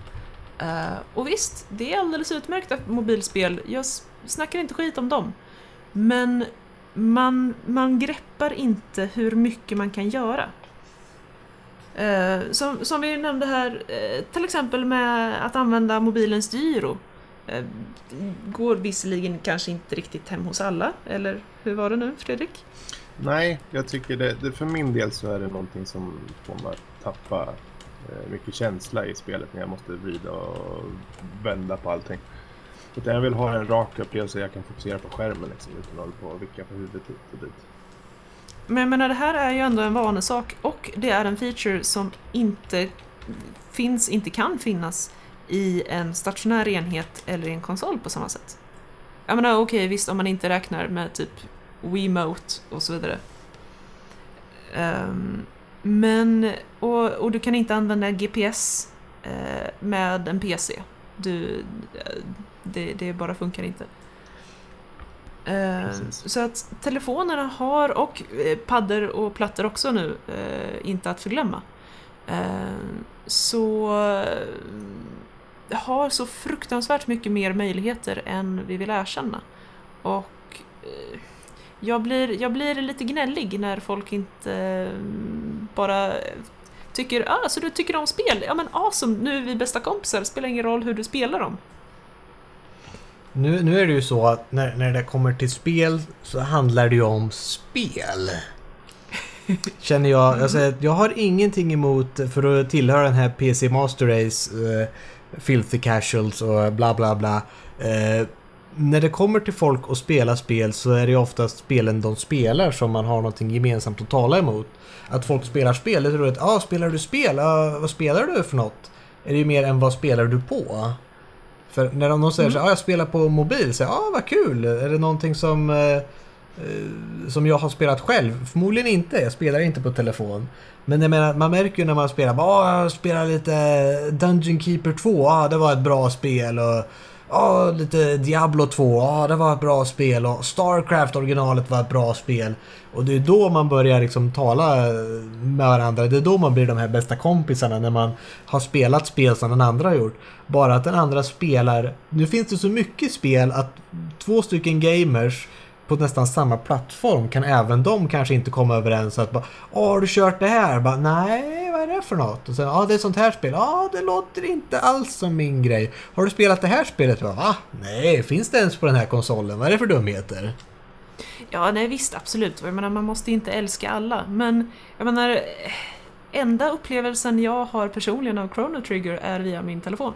Uh, och visst, det är alldeles utmärkta mobilspel, jag snackar inte skit om dem. Men man, man greppar inte hur mycket man kan göra. Eh, som, som vi nämnde här, eh, till exempel med att använda mobilens gyro. Eh, går visserligen kanske inte riktigt hem hos alla, eller hur var det nu Fredrik? Nej, jag tycker det, det, för min del så är det någonting som får mig att tappa eh, mycket känsla i spelet när jag måste vrida och vända på allting. Utan jag vill ha en rak upplevelse jag kan fokusera på skärmen liksom, utan att hålla på och vicka på huvudet hit och dit. Men jag menar, det här är ju ändå en vanesak och det är en feature som inte finns, inte kan finnas i en stationär enhet eller i en konsol på samma sätt. Jag menar okej, okay, visst om man inte räknar med typ Wiimote och så vidare. Um, men, och, och, du kan inte använda GPS uh, eh, med en PC. Du, eh, det, det bara funkar inte. Precis. Eh, så att telefonerna har, och eh, paddor och plattor också nu, eh, inte att förglömma. Så har så fruktansvärt mycket mer möjligheter än vi vill erkänna. Och jag blir, jag blir lite gnällig när folk inte bara tycker ah, så du tycker om spel? Ja men awesome, nu är vi bästa kompisar, spelar ingen roll hur du spelar dem. Nu, nu är det ju så att när, när det kommer till spel så handlar det ju om spel. Känner jag. Mm. Alltså, jag har ingenting emot, för att tillhöra den här PC Master Race, uh, Filthy Casuals och bla bla bla. Uh, när det kommer till folk och spela spel så är det ju oftast spelen de spelar som man har någonting gemensamt att tala emot. Att folk spelar spel, det är roligt. Ah, spelar du spel? Ah, vad spelar du för något? Är det ju mer än vad spelar du på? För när de säger mm. så ah, jag spelar på mobil, så ja, ah, vad kul. Är det någonting som, eh, eh, som jag har spelat själv? Förmodligen inte, jag spelar inte på telefon. Men jag menar, man märker ju när man spelar, ah, jag spelar lite Dungeon Keeper 2, ja, det var ett bra spel. Och Ja, lite Diablo 2, ja det var ett bra spel och Starcraft originalet var ett bra spel. Och det är då man börjar liksom tala eh, med varandra. Det är då man blir de här bästa kompisarna när man har spelat spel som den andra har gjort. Bara att den andra spelar... Nu finns det så mycket spel att två stycken gamers på nästan samma plattform kan även de kanske inte komma överens. Att bara, har du kört det här? Bara, Nej, vad är det för något? Och sen, ja, det är sånt här spel. Ja, det låter inte alls som min grej. Har du spelat det här spelet? Bara, Va? Nej, finns det ens på den här konsolen? Vad är det för dumheter? Ja, nej visst, absolut. Jag menar, man måste inte älska alla. Men jag menar, enda upplevelsen jag har personligen av Chrono Trigger är via min telefon.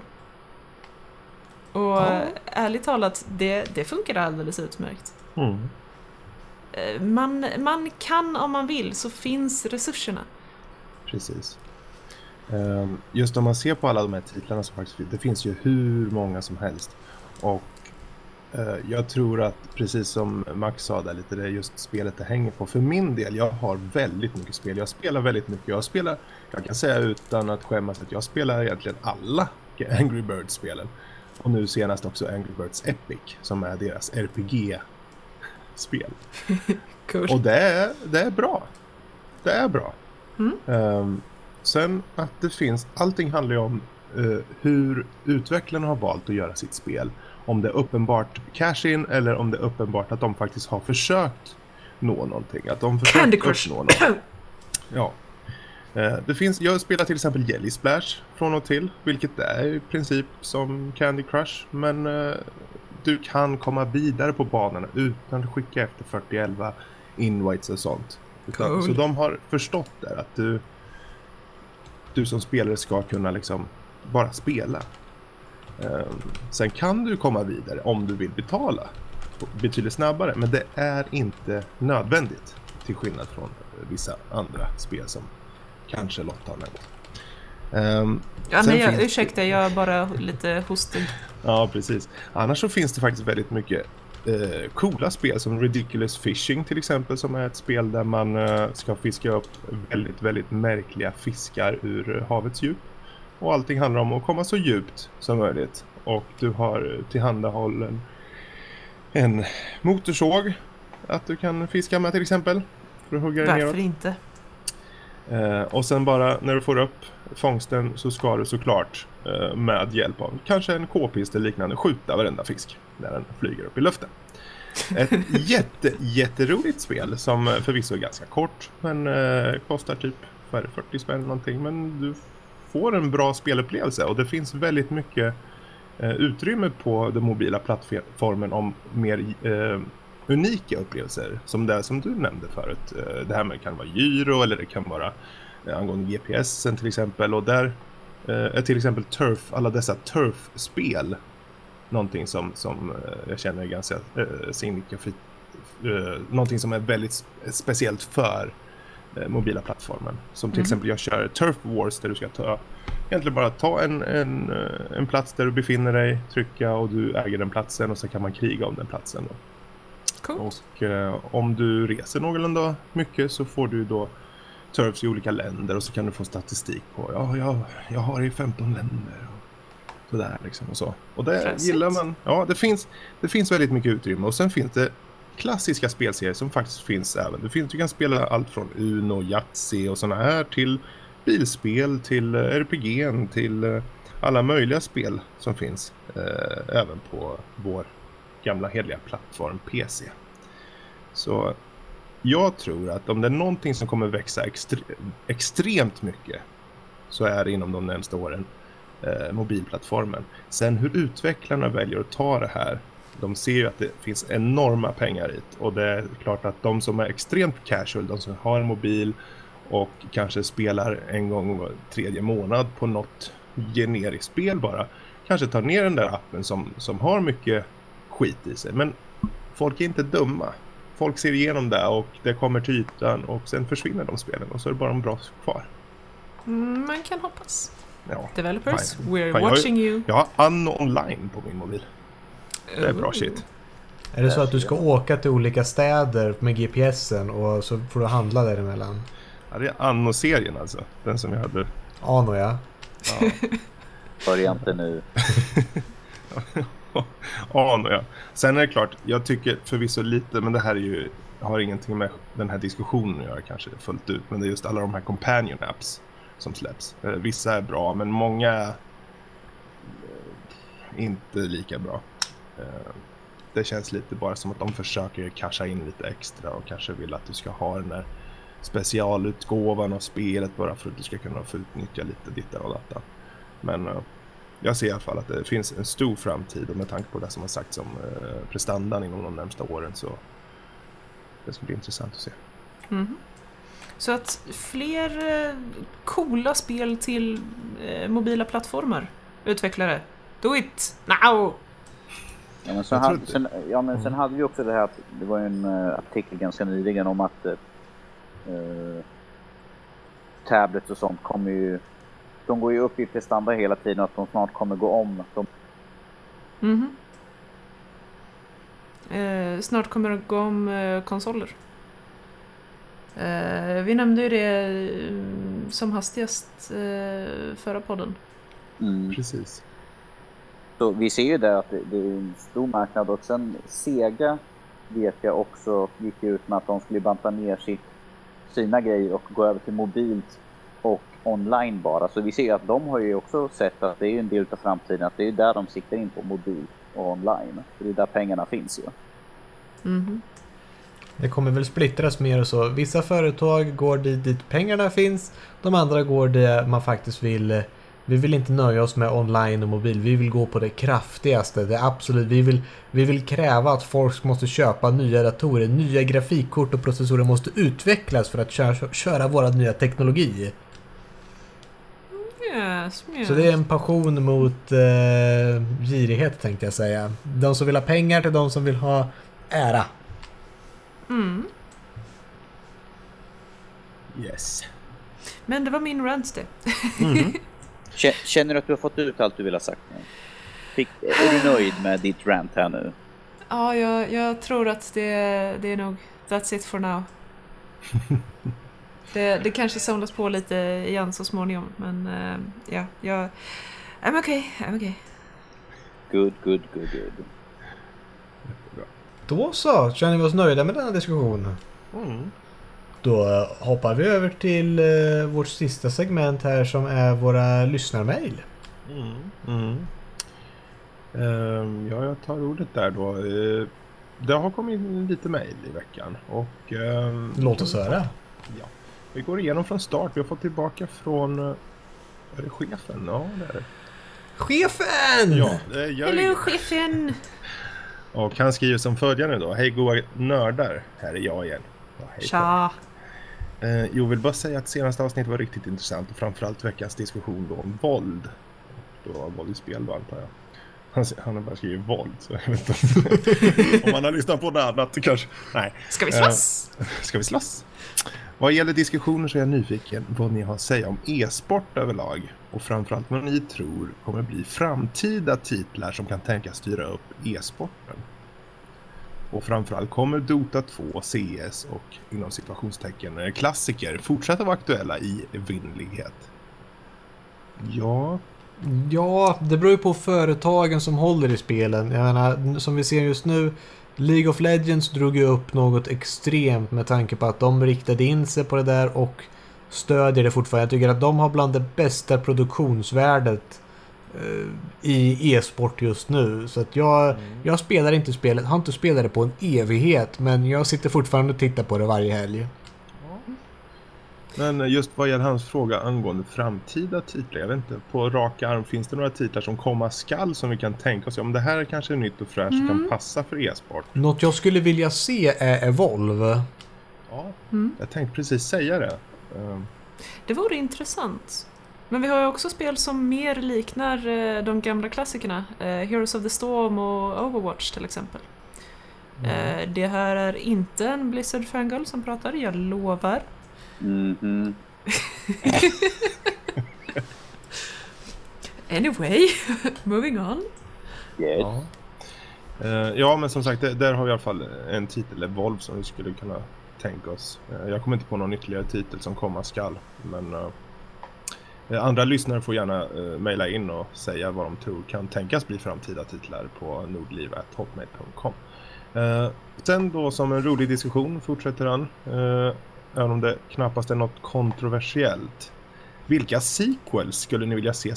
Och ja. ärligt talat, det, det funkar alldeles utmärkt. Mm. Eh, man, man kan om man vill, så finns resurserna. Precis. Ehm, just om man ser på alla de här titlarna så faktiskt, det finns ju hur många som helst. Och eh, jag tror att precis som Max sa där lite, det är just spelet det hänger på. För min del, jag har väldigt mycket spel. Jag spelar väldigt mycket. Jag spelar, jag kan säga utan att skämmas att jag spelar egentligen alla Angry Birds-spelen. Och nu senast också Angry Birds Epic som är deras RPG spel. cool. Och det är, det är bra. Det är bra. Mm. Um, sen att det finns, allting handlar ju om uh, hur utvecklarna har valt att göra sitt spel. Om det är uppenbart cash-in eller om det är uppenbart att de faktiskt har försökt nå någonting. Att de försökt Candy Crush. uppnå något. Ja. Uh, det finns, jag spelar till exempel Jelly Splash från och till, vilket är i princip som Candy Crush. Men uh, du kan komma vidare på banorna utan att skicka efter 4011 invites och sånt. Cool. Så de har förstått där att du, du som spelare ska kunna liksom bara spela. Um, sen kan du komma vidare om du vill betala betydligt snabbare, men det är inte nödvändigt till skillnad från vissa andra spel som kanske Lotta har nämnt. Um, ja, nej, jag, ursäkta, jag är bara lite hostig. Ja, precis. Annars så finns det faktiskt väldigt mycket eh, coola spel som Ridiculous Fishing till exempel som är ett spel där man eh, ska fiska upp väldigt, väldigt märkliga fiskar ur havets djup. Och allting handlar om att komma så djupt som möjligt. Och du har tillhandahållen en motorsåg att du kan fiska med till exempel. För att hugga Varför neråt. inte? Eh, och sen bara när du får upp fångsten så ska du såklart eh, med hjälp av kanske en k-pist eller liknande skjuta varenda fisk när den flyger upp i luften. Ett jätte, jätteroligt spel som förvisso är ganska kort men eh, kostar typ 40 spänn någonting men du får en bra spelupplevelse och det finns väldigt mycket eh, utrymme på den mobila plattformen om mer eh, unika upplevelser som det som du nämnde förut. Eh, det här med kan vara gyro eller det kan vara eh, angående GPSen till exempel och där eh, är till exempel Turf, alla dessa Turf-spel någonting som, som jag känner är ganska signifikativt. Någonting som är väldigt speciellt för mobila plattformen. Som till mm. exempel jag kör Turf Wars där du ska ta egentligen bara ta en, en, en plats där du befinner dig, trycka och du äger den platsen och så kan man kriga om den platsen. Då. Coolt. Och eh, om du reser någorlunda mycket så får du då turfs i olika länder och så kan du få statistik på ja, jag, jag har i 15 länder. Och sådär liksom och så. Och det Fräsigt. gillar man. Ja, det finns, det finns väldigt mycket utrymme och sen finns det klassiska spelserier som faktiskt finns även. Det finns, du kan spela allt från Uno, Yatzy och sådana här till bilspel, till eh, RPG, till eh, alla möjliga spel som finns. Eh, även på vår gamla hedliga plattform PC. Så jag tror att om det är någonting som kommer växa extre extremt mycket så är det inom de närmsta åren eh, mobilplattformen. Sen hur utvecklarna väljer att ta det här de ser ju att det finns enorma pengar i det och det är klart att de som är extremt casual, de som har en mobil och kanske spelar en gång var tredje månad på något generiskt spel bara, kanske tar ner den där appen som, som har mycket skit i sig. Men folk är inte dumma. Folk ser igenom det och det kommer till ytan och sen försvinner de spelen och så är det bara de bra kvar. Mm, man kan hoppas. Ja, Developers, fine. we're fine. watching jag, you. Jag har Anno online på min mobil. Det är bra shit. Är det så att du ska åka till olika städer med GPSen och så får du handla däremellan? Ja, det är Anno-serien alltså. Den som jag hade. Anno ja. ja. Börja inte nu. anar jag. Sen är det klart, jag tycker förvisso lite, men det här är ju, har ingenting med den här diskussionen att göra kanske fullt ut. Men det är just alla de här companion apps som släpps. Eh, vissa är bra, men många är inte lika bra. Eh, det känns lite bara som att de försöker casha in lite extra och kanske vill att du ska ha den där specialutgåvan av spelet bara för att du ska kunna få utnyttja lite ditt och dattan. Men uh, jag ser i alla fall att det finns en stor framtid och med tanke på det som har sagts om uh, prestandan inom de närmsta åren så det ska bli intressant att se. Mm. Så att fler uh, coola spel till mobila plattformar, utvecklare. Do it now! Ja, men sen, hade, sen, ja, men sen mm. hade vi också det här att det var en uh, artikel ganska nyligen om att uh, tablets och sånt kommer ju de går ju upp i prestanda hela tiden och att de snart kommer gå om. De... Mm -hmm. eh, snart kommer det gå om eh, konsoler. Eh, vi nämnde ju det mm, som hastigast eh, förra podden. Mm. Precis. Så vi ser ju där att det, det, är en stor marknad och sen Sega vet jag också gick ut med att de skulle banta ner sitt, sina grejer och gå över till mobilt och online bara. Så vi ser att de har ju också sett att det är en del av framtiden, att det är där de siktar in på mobil och online. För det är där pengarna finns ju. Mm. Det kommer väl splittras mer och så. Vissa företag går dit, dit pengarna finns. De andra går där man faktiskt vill vi vill inte nöja oss med online och mobil. Vi vill gå på det kraftigaste. Det absolut. Vi vill, vi vill kräva att folk måste köpa nya datorer. Nya grafikkort och processorer måste utvecklas för att köra, köra vår nya teknologi. Yes, yes. Så det är en passion mot eh, girighet tänkte jag säga. De som vill ha pengar till de som vill ha ära. Mm. Yes. Men det var min rant det. Mm. Känner du att du har fått ut allt du vill ha sagt? Fick, är du nöjd med ditt rant här nu? Ja, jag, jag tror att det, det är nog that's it for now. det, det kanske samlas på lite igen så småningom, men uh, ja, jag... I'm okay, I'm okay. Good, good, good, good. Då så, känner vi oss nöjda med denna diskussion. Mm. Då hoppar vi över till eh, vårt sista segment här som är våra lyssnarmail. Mm, mm. Uh, ja, jag tar ordet där då. Uh, det har kommit in lite mail i veckan. Och, uh, Låt oss höra. Ja. Vi går igenom från start. Vi har fått tillbaka från... Eh, är det chefen? Ja, det är det. Chefen! Ja, det gör Hello chefen! Och han skriver som följande då. Hej goa nördar. Här är jag igen. Ja, hej. Tja! Eh, jag vill bara säga att senaste avsnittet var riktigt intressant och framförallt veckans diskussion då om våld. Då våld i spel då antar jag. Han, han har bara skrivit våld så jag vet inte. om man har lyssnat på något annat kanske... Nej. Ska vi slåss? Ska vi slåss? Vad gäller diskussioner så är jag nyfiken vad ni har att säga om e-sport överlag och framförallt vad ni tror kommer bli framtida titlar som kan tänkas styra upp e-sporten. Och framförallt kommer Dota 2, CS och inom situationstecken eh, klassiker fortsätta vara aktuella i evinnerlighet? Ja, Ja, det beror ju på företagen som håller i spelen. Jag menar, som vi ser just nu, League of Legends drog ju upp något extremt med tanke på att de riktade in sig på det där och stödjer det fortfarande. Jag tycker att de har bland det bästa produktionsvärdet eh, i e-sport just nu. Så att jag, jag spelar inte spelet, har inte spelat det på en evighet, men jag sitter fortfarande och tittar på det varje helg. Men just vad gäller hans fråga angående framtida titlar, jag vet inte, på rak arm finns det några titlar som komma skall som vi kan tänka oss, om det här är kanske är nytt och fräscht och kan passa för e-sport? Något jag skulle vilja se är Evolve. Ja, Mm. jag tänkte precis säga det. Ehm, Det vore intressant. Men vi har ju också spel som mer liknar eh, de gamla klassikerna. Eh, Heroes of the Storm och Overwatch till exempel. Eh, det här är inte en Blizzard fangirl som pratar, jag lovar. Mhm. Anyway, moving on. Yes. Ja. Eh, ja, men som sagt, där har vi i alla fall en titel, Evolve, som vi skulle kunna tänka oss. Eh, jag kommer inte på någon ytterligare titel som komma skall, men eh, andra lyssnare får gärna uh, mejla in och säga vad de tror kan tänkas bli framtida titlar på nordliv.hotmail.com. Uh, sen då som en rolig diskussion fortsätter han, uh, även om det knappast är något kontroversiellt. Vilka sequels skulle ni vilja se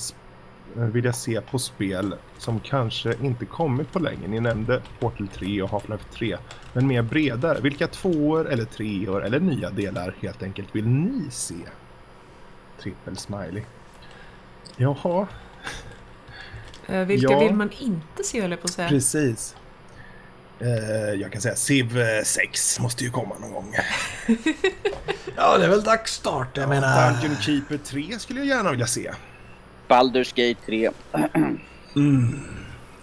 eh, vilja se på spel som kanske inte kommit på länge. Ni nämnde Portal 3 och Half-Life 3. Men mer bredare. Vilka tvåor eller treor eller nya delar helt enkelt vill ni se? Trippel smiley. Jaha, Eh, vilka Ja. vill man inte se jag på att säga. precis. Eh, jag kan säga Civ eh, 6 måste ju komma någon gång. Ja, det är väl dags snart. Jag menar... Dungeon Keeper 3 skulle jag gärna vilja se. Baldur's Gate 3.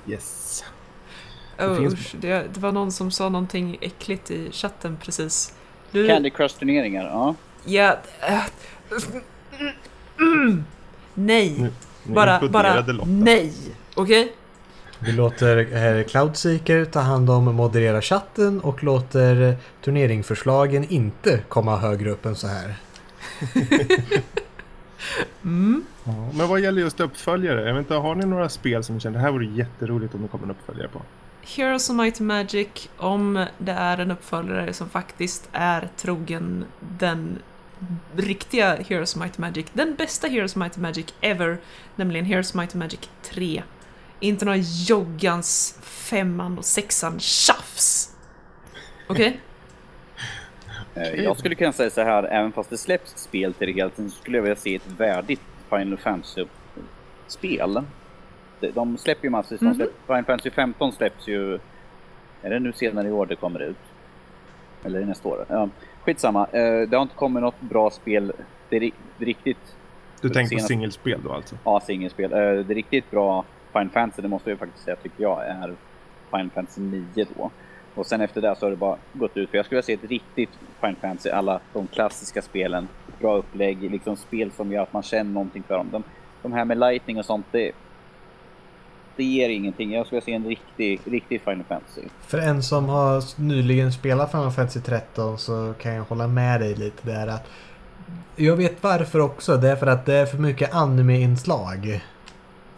Yes. Oh, finns- usch, det, det var någon som sa någonting äckligt i chatten precis. Du, Candy Crush turneringar, ja. Ja... mm, nej. Nu bara, bara Lotta. nej. Okej? Vi låter herr Cloudseeker ta hand om moderera chatten och låter turneringförslagen inte komma högre upp än så här. Mm. Ja, men vad gäller just uppföljare, jag vet inte, har ni några spel som ni känner det här vore jätteroligt om det kommer en uppföljare på? Heroes of Might and Magic, om det är en uppföljare som faktiskt är trogen den riktiga Heroes of Might and Magic, den bästa Heroes of Might and Magic ever, nämligen Heroes of Might and Magic 3. Inte några joggans femman och sexan tjafs! Okej? Eh, Jag skulle kunna säga så här, även fast det släpps spel till det hela tiden så skulle jag vilja se ett värdigt Final Fantasy-spel. De- De släpper ju. Mhm. De släpper, Final Fantasy 15 släpps ju... Är det nu senare i år det kommer ut? Eller är det nästa år? Ja, skitsamma. Eh, Det har inte kommit något bra spel. Det är är riktigt Du tänker på singelspel då alltså? Ja, singelspel. Eh, Det riktigt bra Final Fantasy, det måste jag faktiskt säga, tycker jag, är Final Fantasy 9 då. Och sen efter det så har det bara gått ut. För jag skulle vilja se ett riktigt Final Fantasy, alla de klassiska spelen. Bra upplägg, liksom spel som gör att man känner någonting för dem. De, de här med lightning och sånt, det, det ger ingenting. Jag skulle vilja se en riktig, riktig Final Fantasy. För en som har nyligen spelat Final Fantasy 13 så kan jag hålla med dig lite där att jag vet varför också. Det är för att det är för mycket anime-inslag.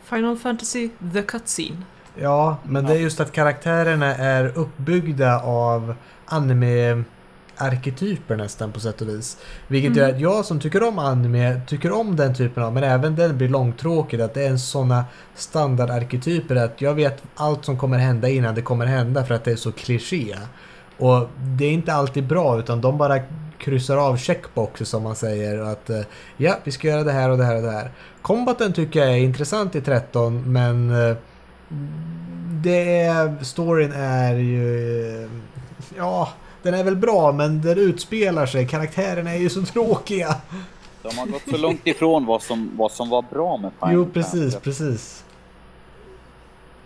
Final Fantasy The Cutscene. Ja, men det är just att karaktärerna är uppbyggda av anime-arketyper nästan på sätt och vis. Vilket gör att jag som tycker om anime tycker om den typen av, men även den blir långtråkig. Att det är en sådana standardarketyper att jag vet allt som kommer hända innan det kommer hända för att det är så kliché. Och det är inte alltid bra utan de bara kryssar av checkboxer som man säger. Och att eh, ja, vi ska göra det här och det här och det här. Combaten tycker jag är intressant i 13 men eh, det är, storyn är ju... Ja, den är väl bra men den utspelar sig. Karaktärerna är ju så tråkiga. De har gått så långt ifrån vad som, vad som var bra med Final Jo, precis, Fantasy. precis.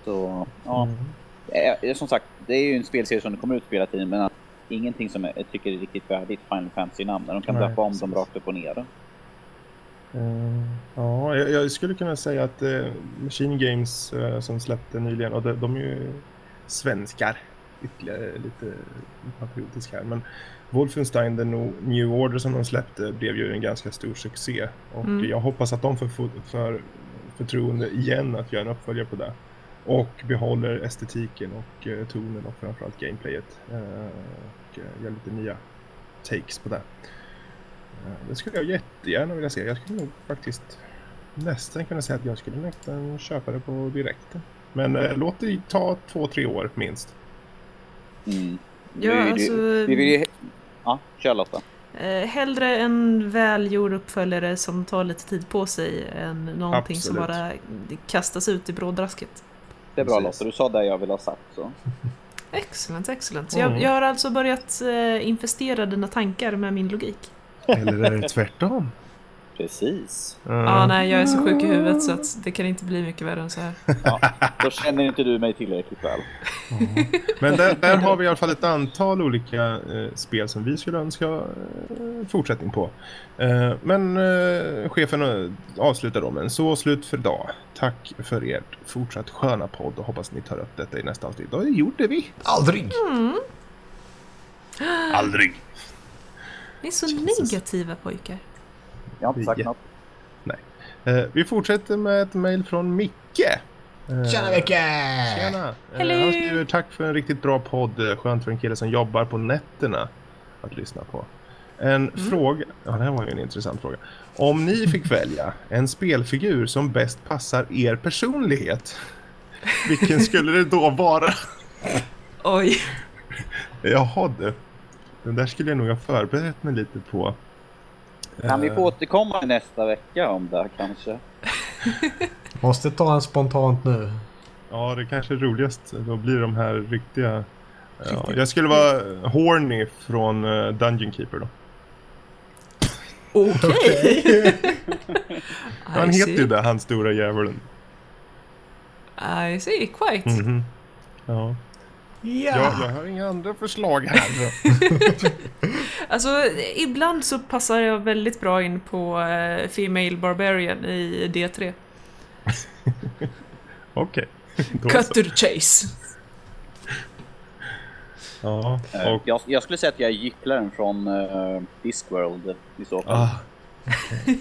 Så, ja. Mm. Eh, Som sagt, det är ju en spelserie som kommer ut hela tiden, men ingenting som jag tycker är riktigt värdigt Final Fantasy-namn. De kan döpa om dem rakt upp och ner. Eh, ja, jag, jag skulle kunna säga att uh, Machine Games eh, som släppte nyligen, och de, de är ju svenskar. Ytterligare lite patriotiska här. Men Wolfenstein The New Order som de släppte blev ju en ganska stor succé. Och Mm. jag hoppas att de får för, för förtroende igen att göra en uppföljare på det. Och behåller estetiken och eh, tonen och framförallt gameplayet. och uh, gör lite nya takes på det. Det skulle jag jättegärna vilja se. Jag skulle nog faktiskt nästan kunna säga att jag skulle nästan köpa det på direkten. Men eh, låt det ta två, tre år minst. Mm. Ja, vi, alltså... vi vill ju... Ja, kör Lotta. Eh, hellre en välgjord uppföljare som tar lite tid på sig än någonting som Absolut. bara kastas ut i brådrasket. Det är bra. Lotta, du sa det jag ville ha sagt. Så. Excellent, excellent. Så Mm. jag, jag har alltså börjat eh, infestera dina tankar med min logik. Eller är det tvärtom? Precis. Ja, nej, jag är så sjuk i huvudet så att det kan inte bli mycket värre än så här. Ja, då känner inte du mig tillräckligt väl. Men där, där har vi i alla fall ett antal olika eh, spel som vi skulle önska eh, fortsättning på. Eh, men eh, chefen eh, avslutar då med en så slut för idag. Tack för ert fortsatt sköna podd och hoppas ni tar upp detta i nästa avsnitt. Och det gjorde vi. Aldrig! Aldrig. Ni är så Jesus. negativa pojkar. Jag har inte sagt Ja. något. Eh, vi fortsätter med ett mejl från Micke. Eh, Tjena Micke! Tjena! Eh, Hello. Han skriver tack för en riktigt bra podd. Skönt för en kille som jobbar på nätterna att lyssna på. En fråga, ja det här var ju en intressant fråga. Om ni fick välja en spelfigur som bäst passar er personlighet, vilken skulle det då vara? Oj. Jaha du. Den där skulle jag nog ha förberett mig lite på. Kan vi Eh, få återkomma nästa vecka om det här kanske? Måste ta en spontant nu. Ja, det kanske är roligast. Då blir de här riktiga... Ja, jag skulle vara Horny från eh, Dungeon Keeper då. Okej. Han I heter ju det, han stora djävulen. I see, quite. Mhm. Ja. Ja! Jag, jag har inga andra förslag här. Alltså, ibland så passar jag väldigt bra in på eh, Female Barbarian i D3. Okej. To the chase. Ja, Eh, och... Jag, jag skulle säga att jag är gycklaren från uh, Discworld i så fall. Ah.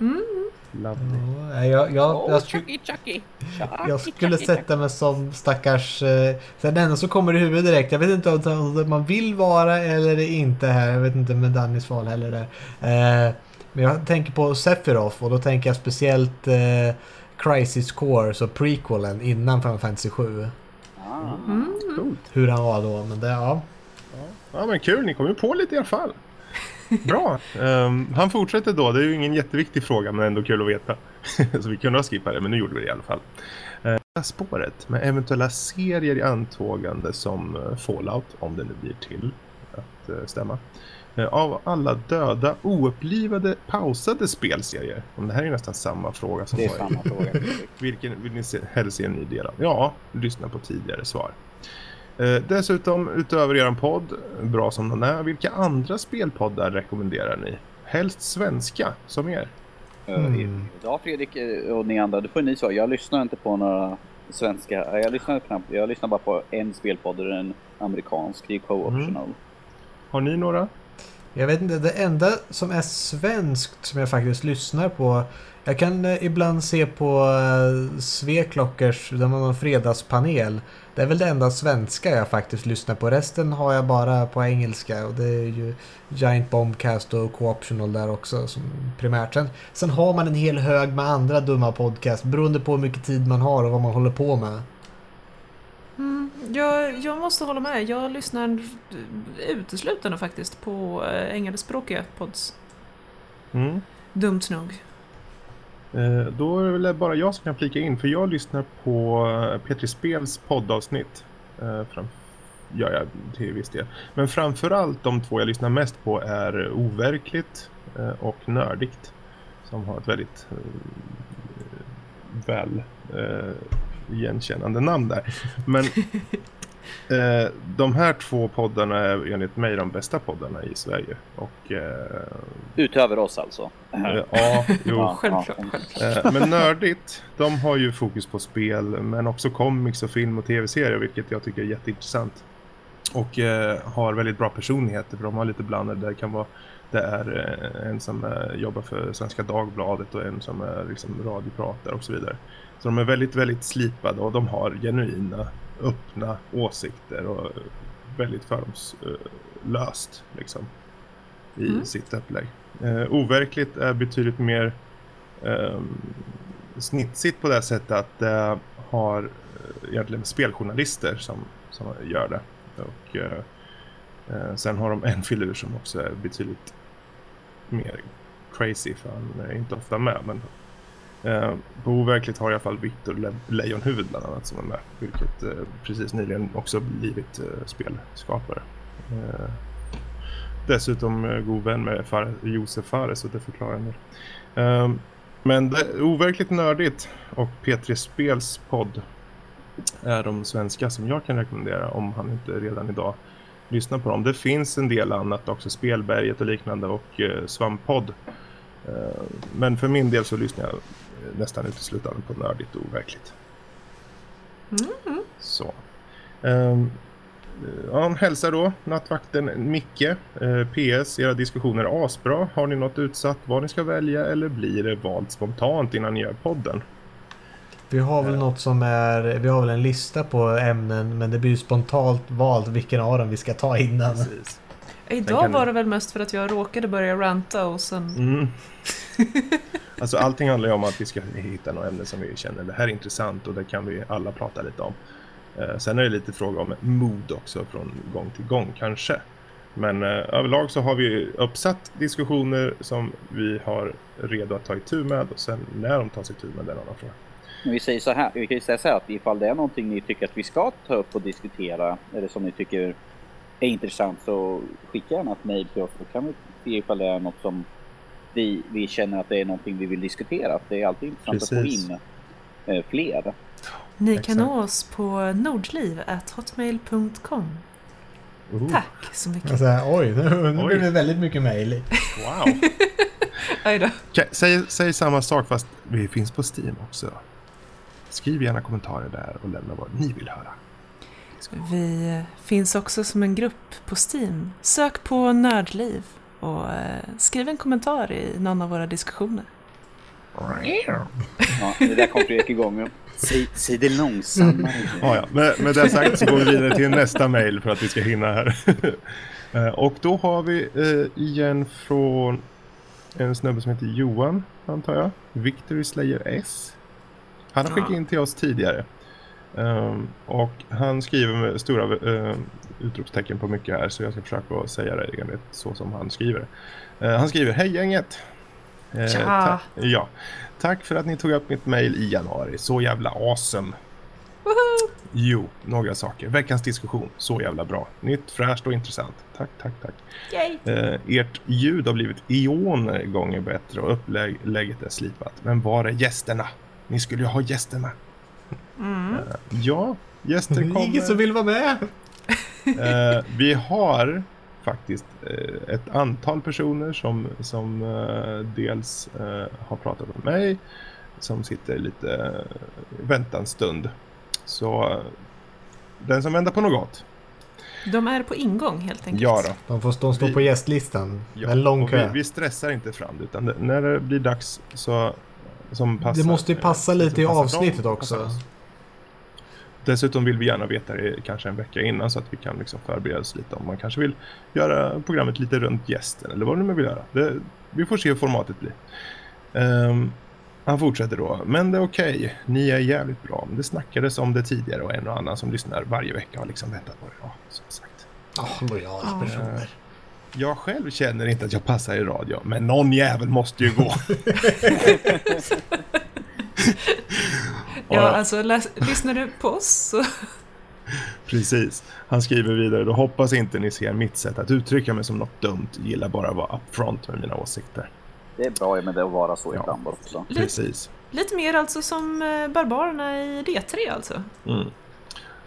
Mm. Lovely. Ja, jag, jag, jag, sku- Chucky, Chucky. jag skulle sätta mig som stackars... Eh, så den enda som kommer i huvudet direkt. Jag vet inte om om man vill vara eller inte här. Jag vet inte med Dannys val heller där. Eh, men jag tänker på Sephiroth och då tänker jag speciellt eh, Crisis Core, så prequelen innan Final Fantasy 7. Ah. Mm. Hur han var då, men det, ja. Ja men kul, ni kom ju på lite i alla fall. Bra. Ehm, han fortsätter då, det är ju ingen jätteviktig fråga men ändå kul att veta. Så vi kunde ha skippat det, men nu gjorde vi det i alla fall. Uh, spåret med eventuella serier i antågande som eh, Fallout, om det nu blir till att eh, stämma. Eh, av alla döda, oupplivade, pausade spelserier. Om det här är nästan samma fråga som Det är var samma fråga. vilken vill ni se, helst se en ny del av? Ja, lyssna på tidigare svar. Eh, dessutom, utöver er podd, bra som den är, vilka andra spelpoddar rekommenderar ni? Helst svenska, som er. Mm. Ja Fredrik eh, och ni andra, det får ni svara. Jag lyssnar inte på några svenska. Jag lyssnar knappt. Jag lyssnar bara på en spelpodd och en amerikansk. Det är co-optional. Har ni några? Jag vet inte, det enda som är svenskt som jag faktiskt lyssnar på. Jag kan eh, ibland se på Sveklockers, de har någon fredagspanel. Det är väl det enda svenska jag faktiskt lyssnar på. Resten har jag bara på engelska och det är ju Giant Bombcast och Co-optional där också som primärt. Sen, sen har man en hel hög med andra dumma podcast beroende på hur mycket tid man har och vad man håller på med. Mm, jag, jag måste hålla med. Jag lyssnar uteslutande faktiskt på eh, engelskspråkiga pods. Mm. Dumt nog. Eh, då är det väl bara jag som kan flika in för jag lyssnar på eh, Petri Spels poddavsnitt. Eh, fram, ja, ja, till viss del. Men framförallt de två jag lyssnar mest på är Overkligt och Nördigt. Som har ett väldigt väl igenkännande namn där. Men Eh, de här två poddarna är enligt mig de bästa poddarna i Sverige. Och, eh, Utöver oss alltså? Eh, ja, jo. Ja, Självklart. självklart. Eh, men Nördigt, de har ju fokus på spel men också comics och film och tv-serier vilket jag tycker är jätteintressant. Och eh, har väldigt bra personligheter för de har lite blandade. Det kan vara det är eh, en som jobbar för Svenska Dagbladet och en som är liksom radiopratare och så vidare. Så de är väldigt, väldigt slipade och de har genuina, öppna åsikter och väldigt fördomslöst liksom i Mm. sitt upplägg. Eh, overkligt är betydligt mer eh, snitsigt på det sättet att det har eh, egentligen speljournalister som, som gör det. Och eh, eh, sen har de en filur som också är betydligt mer crazy för han är inte ofta med. Men eh, på overkligt har i alla fall Victor Le- Lejonhuvud bland annat som är med. Vilket eh, precis nyligen också blivit eh, spelskapare. Eh, dessutom eh, god vän med Far- Josef Fares så det förklarar en eh, del. Men det är overkligt nördigt och P3 Spels podd är de svenska som jag kan rekommendera om han inte redan idag lyssnar på dem. Det finns en del annat också, Spelberget och liknande och eh, Svamppodd. Eh, men för min del så lyssnar jag nästan uteslutande på nördigt och overkligt. Mm. Så. Um, ja, hälsar då nattvakten Micke. Eh, PS, era diskussioner är asbra. Har ni något utsatt vad ni ska välja eller blir det valt spontant innan ni gör podden? Vi har väl något som är... Vi har väl en lista på ämnen men det blir ju spontant valt vilken av dem vi ska ta innan. Precis. Idag kan- var det väl mest för att jag råkade börja ranta och sen... Mm. alltså allting handlar ju om att vi ska hitta något ämne som vi känner det här är intressant och det kan vi alla prata lite om. Eh, sen är det lite fråga om mod också från gång till gång kanske. Men eh, överlag så har vi uppsatt diskussioner som vi har redo att ta itu med och sen när de tar sig tur med den annan fråga. Men vi säger så här, vi kan ju säga så här att ifall det är någonting ni tycker att vi ska ta upp och diskutera eller som ni tycker är intressant så skicka gärna ett mejl till oss så kan vi se ifall det är något som vi, vi känner att det är någonting vi vill diskutera. Det är alltid intressant att Precis. få in eh, fler. Ni Exakt. kan nå oss på nordliv.hotmail.com. Oh, Tack så mycket. Alltså, oj, nu, nu blir det väldigt mycket mejl. Wow! Säg, säg samma sak fast vi finns på Steam också. Skriv gärna kommentarer där och lämna vad ni vill höra. Vi finns också som en grupp på Steam. Sök på Nördliv och eh, skriv en kommentar i någon av våra diskussioner. Ja, det där kom Fredrik igång. Säg, säg det långsammare. Ja, ja. Med, med det sagt så går vi vidare till nästa mejl för att vi ska hinna här. Eh, och då har vi eh, igen från en snubbe som heter Johan, antar jag. Victory Slayer S. Han har skickat in till oss tidigare. Ehm, och han skriver med stora uh, utropstecken på mycket här så jag ska försöka säga det enligt så som han skriver. Eh, han skriver Hej gänget! Tja. ta- ja. Tack för att ni tog upp mitt mejl i januari. Så jävla awesome! Jo, några saker. Veckans diskussion, så jävla bra. Nytt, fräscht och intressant. Tack, tack, tack. Eh, ert ljud har blivit ioner gånger bättre och upplägget är slipat. Men var är gästerna? Ni skulle ju ha gästerna. Mm. Eh, ja, gäster är ingen som kommer. vill vara med. Eh, vi har faktiskt eh, ett antal personer som, som dels har pratat med mig, som sitter lite vänta en stund. Så den som väntar på något. De är på ingång helt enkelt. Ja då. De får stå, stå Vi- på gästlistan. Ja, en lång kö. Vi, vi stressar inte fram det, utan det, när det blir dags så som passar. det måste ju passa lite i avsnittet dem, också. Dessutom vill vi gärna veta det kanske en vecka innan så att vi kan liksom förbereda oss lite om man kanske vill göra programmet lite runt gästen eller vad det nu vill göra. Det, vi får se hur formatet blir. Ehm, han fortsätter då. Men det är okej. Ni är jävligt bra. Det snackades om det tidigare och en och annan som lyssnar varje vecka har liksom väntat på det. Ja, som sagt. Ja, lojala Ja. personer. Jag själv känner inte att jag passar i radio, men någon jävel måste ju gå. Ja, alltså läs, lyssnar du på oss så... Precis. Han skriver vidare, då hoppas inte ni ser mitt sätt att uttrycka mig som något dumt. Gillar bara att vara upfront med mina åsikter. Det är bra med det att vara så Ja. ibland också. Lite, Precis. lite mer alltså som eh, barbarerna i D3 alltså. Mm.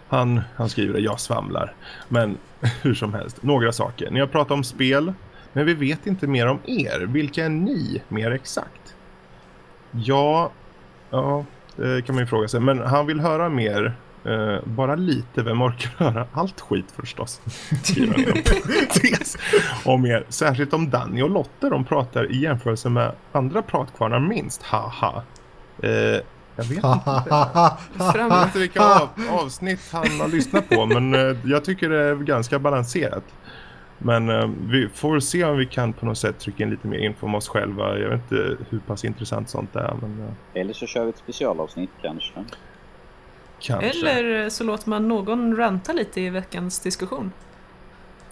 Han, han skriver jag svamlar. Men hur som helst, några saker. Ni har pratat om spel, men vi vet inte mer om er. Vilka är ni mer exakt? Ja, ja, det Eh, kan man ju fråga sig. Men han vill höra mer. Uh, bara lite, vem orkar höra allt skit förstås? Om er, särskilt om Danny och Lotte de pratar i jämförelse med andra pratkvarnar minst. Haha. Uh, eh, jag vet inte. Jag vet inte vilka av, avsnitt han har lyssnat på men uh, jag tycker det är ganska balanserat. Men eh, vi får se om vi kan på något sätt trycka in lite mer info om oss själva. Jag vet inte hur pass intressant sånt är men eh, Eller så kör vi ett specialavsnitt kanske. kanske. Eller så låter man någon ranta lite i veckans diskussion.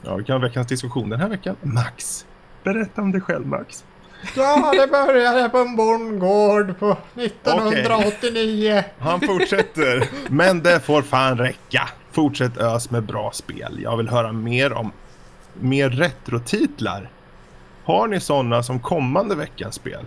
Ja, vi kan ha veckans diskussion den här veckan. Max, berätta om dig själv Max. Ja, det började på en bondgård på 1989. Han fortsätter. Men det får fan räcka. Fortsätt ös med bra spel. Jag vill höra mer om mer retrotitlar. Har ni sådana som kommande veckans spel?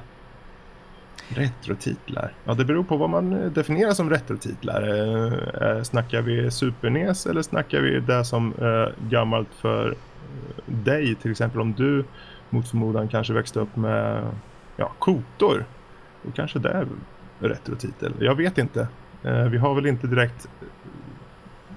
Retrotitlar? Ja, det beror på vad man eh, definierar som retrotitlar. Eh, eh snackar vi Super NES eller snackar vi det som eh, gammalt för eh, dig? Till exempel om du mot förmodan kanske växte upp med ja, kotor. Då kanske det är retrotitel. Jag vet inte. Eh, vi har väl inte direkt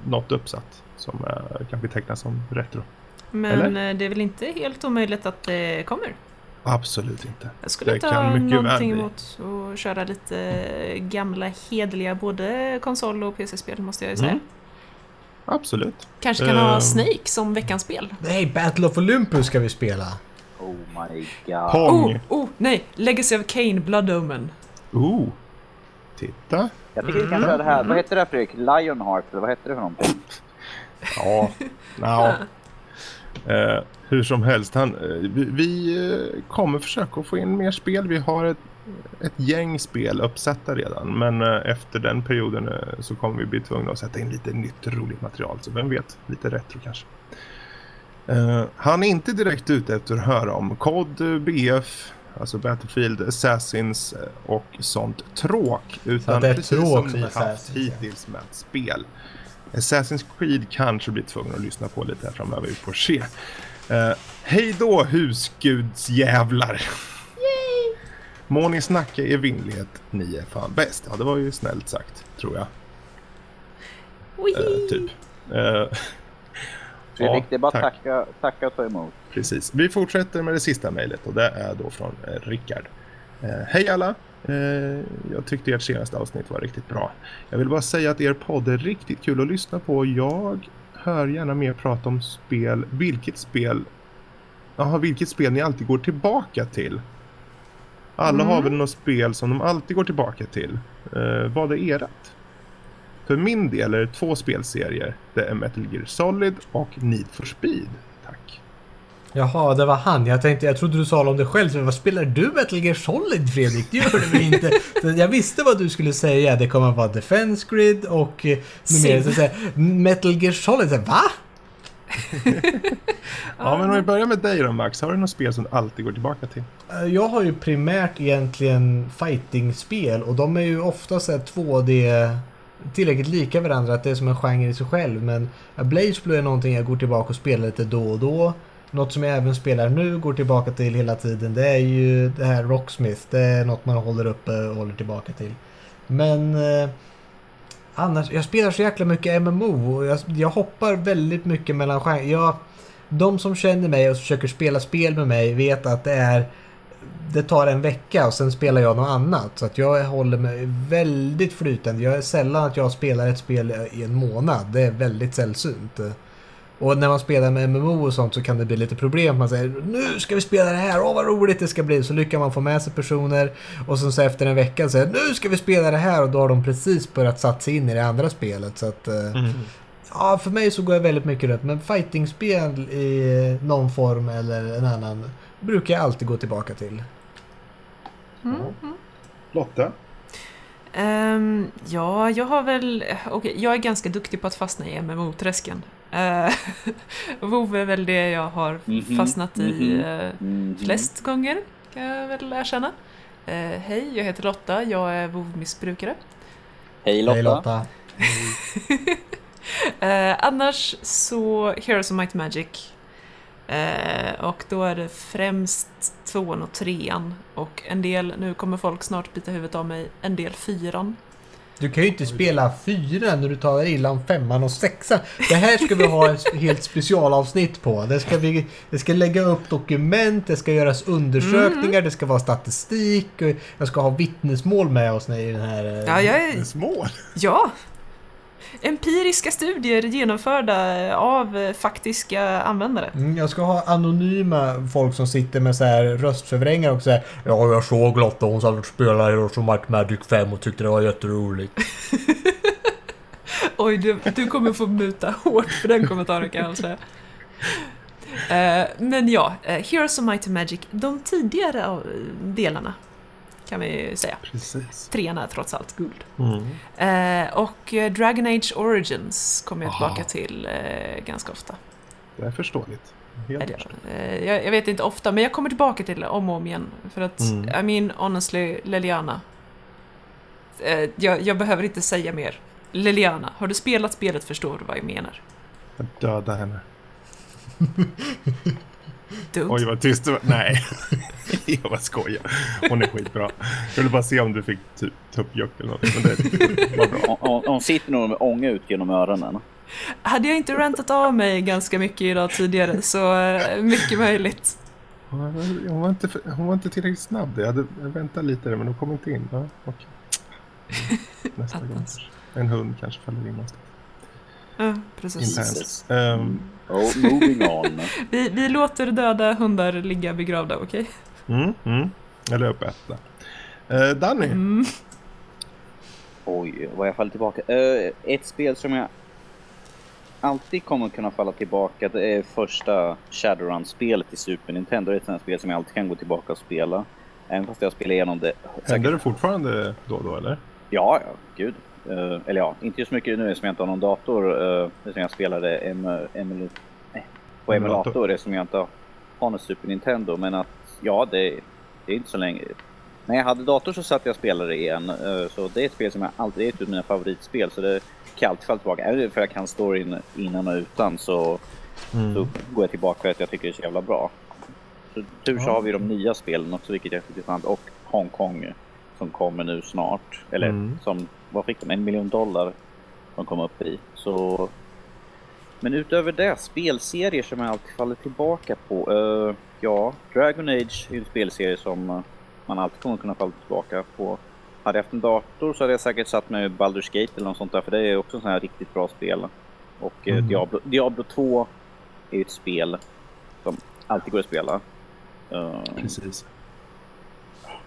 något uppsatt som eh, kan betecknas som retro. Men Eller? eh, det är väl inte helt omöjligt att det kommer? Absolut inte. Jag skulle Det inte kan någonting emot att köra lite gamla hedliga både konsol och PC-spel måste jag ju säga. Mm. Absolut. Kanske kan ha Ehm. Snake som veckans spel. Nej, Battle of Olympus ska vi spela. Oh my god. Pong. Oh, oh, nej! Legacy of Kane, Blood Omen. Oh. Titta. Jag tycker vi kan köra det här. Vad heter det här Fredrik? Lionheart eller vad heter det för någonting? Ja. ja. Eh, hur som helst. Han, eh, vi vi eh, kommer försöka få in mer spel. Vi har ett, ett gäng spel uppsatta redan. Men eh, efter den perioden så kommer vi bli tvungna att sätta in lite nytt roligt material. Så vem vet, lite retro kanske. Eh, han är inte direkt ute efter att höra om COD, BF, alltså Battlefield, Assassins och sånt tråk. Utan det är precis som ni haft hittills med spel. Assassin's Creed kanske blir tvungen att lyssna på lite här framöver, vi får se. Uh, hej då husgudsjävlar! Må ni snacka i evinnerlighet, ni är fan bäst. Ja, det var ju snällt sagt, tror jag. Oj. Eh, typ. Eh, Fredrik, Ja, det är bara tack. tacka, tacka och ta emot. Precis. Vi fortsätter med det sista mejlet och det är då från Rickard. Hej alla! Eh, jag tyckte ert senaste avsnitt var riktigt bra. Jag vill bara säga att er podd är riktigt kul att lyssna på. Jag hör gärna mer prata om spel. Vilket spel... Jaha, vilket spel ni alltid går tillbaka till. Alla har Mm. väl något spel som de alltid går tillbaka till. Eh, vad är erat? För min del är det två spelserier. Det är Metal Gear Solid och Need for Speed. Jaha, det var han. Jag tänkte, jag trodde du sa om dig själv. Så vad spelar du Metal Gear Solid Fredrik? Det gör du väl inte? Så jag visste vad du skulle säga. Det kommer att vara Defense Grid och... eh, numera så säga, Metal Gear Solid. Så, Va? Ja, men om vi börjar med dig då Max. Har du något spel som du alltid går tillbaka till? Eh, Jag har ju primärt egentligen fighting-spel och de är ju ofta så här 2D tillräckligt lika varandra att det är som en genre i sig själv. Men Blaze Blue är någonting jag går tillbaka och spelar lite då och då. Något som jag även spelar nu, går tillbaka till hela tiden, det är ju det här Rocksmith. Det är något man håller uppe och håller tillbaka till. Men eh, annars, jag spelar så jäkla mycket MMO och jag, jag hoppar väldigt mycket mellan genrer. Jag, de som känner mig och försöker spela spel med mig vet att det är det tar en vecka och sen spelar jag något annat. Så att jag håller mig väldigt flytande. Jag är sällan att jag spelar ett spel i en månad. Det är väldigt sällsynt. Och när man spelar med MMO och sånt så kan det bli lite problem. Man säger nu ska vi spela det här, åh vad roligt det ska bli. Så lyckas man få med sig personer och sen så efter en vecka säger nu ska vi spela det här och då har de precis börjat satsa in i det andra spelet. Så att, eh, Ja, för mig så går jag väldigt mycket rätt. Men fightingspel i någon form eller en annan brukar jag alltid gå tillbaka till. Mm. Lotta? Ehm, ja, jag har väl... okej, jag är ganska duktig på att fastna i MMO-träsken. Uh, WoW är väl det jag har Mhm, fastnat i mhm. eh, Mhm. flest gånger, kan jag väl erkänna. Eh, hej, jag heter Lotta, jag är WoW-missbrukare. Hej Lotta. Hej Lotta. Eh, annars så Heroes of Might Magic. Eh, och då är det främst tvåan och trean. Och en del, nu kommer folk snart bita huvudet av mig, en del fyran. Du kan ju inte spela fyra när du talar illa om femman och sexan. Det här ska vi ha ett helt specialavsnitt på. Det ska, vi, det ska lägga upp dokument, det ska göras undersökningar, det ska vara statistik. och Jag ska ha vittnesmål med oss i den här... eh, Ja, jag är, Små? ja! Empiriska studier genomförda av eh, faktiska användare. Mm, Jag ska ha anonyma folk som sitter med så här röstförvrängare och säger Ja, jag såg Lotta hon satt och spelade Heroes of Might Magic 5 och tyckte det var jätteroligt. Oj, du, du kommer få muta hårt för den kommentaren kan jag säga. Eh, men ja, eh, Heroes of Might and Magic, de tidigare av- delarna kan vi säga. Precis. Trean är trots allt guld. Mm. Eh, och eh, Dragon Age Origins kommer jag Aha. tillbaka till eh, ganska ofta. Det är förståeligt. Helt eh, jag, jag vet inte ofta, men jag kommer tillbaka till det om och om igen. För att, Mm. I mean, honestly, Liliana. Eh, jag, jag behöver inte säga mer. Liliana, har du spelat spelet förstår du vad jag menar. Jag dödar henne. Dumt. Oj, vad tyst det var. Nej, jag bara skojar. Hon är skitbra. Jag ville bara se om du fick typ tuppjuck eller något. Men det var bra. Hon- Hon sitter nog med ånga ut genom öronen. Hade jag inte rantat av mig ganska mycket idag tidigare så eh, mycket möjligt. Hon var inte, för- hon var inte tillräckligt snabb. Jag hade jag väntat lite där, men hon kom inte in. Ja, okej. Nästa gång. En hund kanske faller in någonstans. Ja, precis. Internt. Ehm, Oh, moving on. Vi, vi låter döda hundar ligga begravda, okej? mm, mm. Jag la upp ett där. Eh, Danny, Mm. Oj, vad jag faller tillbaka. Eh, ett spel som jag alltid kommer kunna falla tillbaka det är första Shadowrun-spelet i Super Nintendo. Det är ett sånt spel som jag alltid kan gå tillbaka och spela. Även fast jag spelar igenom det. händer det fortfarande då och då eller? Ja, ja, gud. Eh, eller ja, inte just mycket nu som jag inte har någon dator. Uh, som jag spelade em, emul, nej, på Emulator. som jag inte har någon Super Nintendo. Men att ja, det, det är inte så länge. När jag hade dator så satt jag och spelade igen. eh, så det är ett spel som jag alltid, det är ett av mina favoritspel. Så det kan jag alltid falla tillbaka. Även för jag kan storyn innan och utan så, Mm. så går jag tillbaka för att jag tycker det är så jävla bra. Så tur så Ja. har vi de nya spelen också, vilket jag tycker är sant. Och Hongkong som kommer nu snart. Eller Mm. som, vad fick de? En miljon dollar de kom upp i. Så... Men utöver det, spelserier som jag alltid faller tillbaka på. eh, ja, Dragon Age är en spelserie som eh, man alltid kommer kunna falla tillbaka på. Hade jag haft en dator så hade jag säkert satt med Baldur's Gate eller något sånt där, för det är också en sån här riktigt bra spel. Och Mm. Diablo, Diablo 2 är ju ett spel som alltid går att spela. Precis.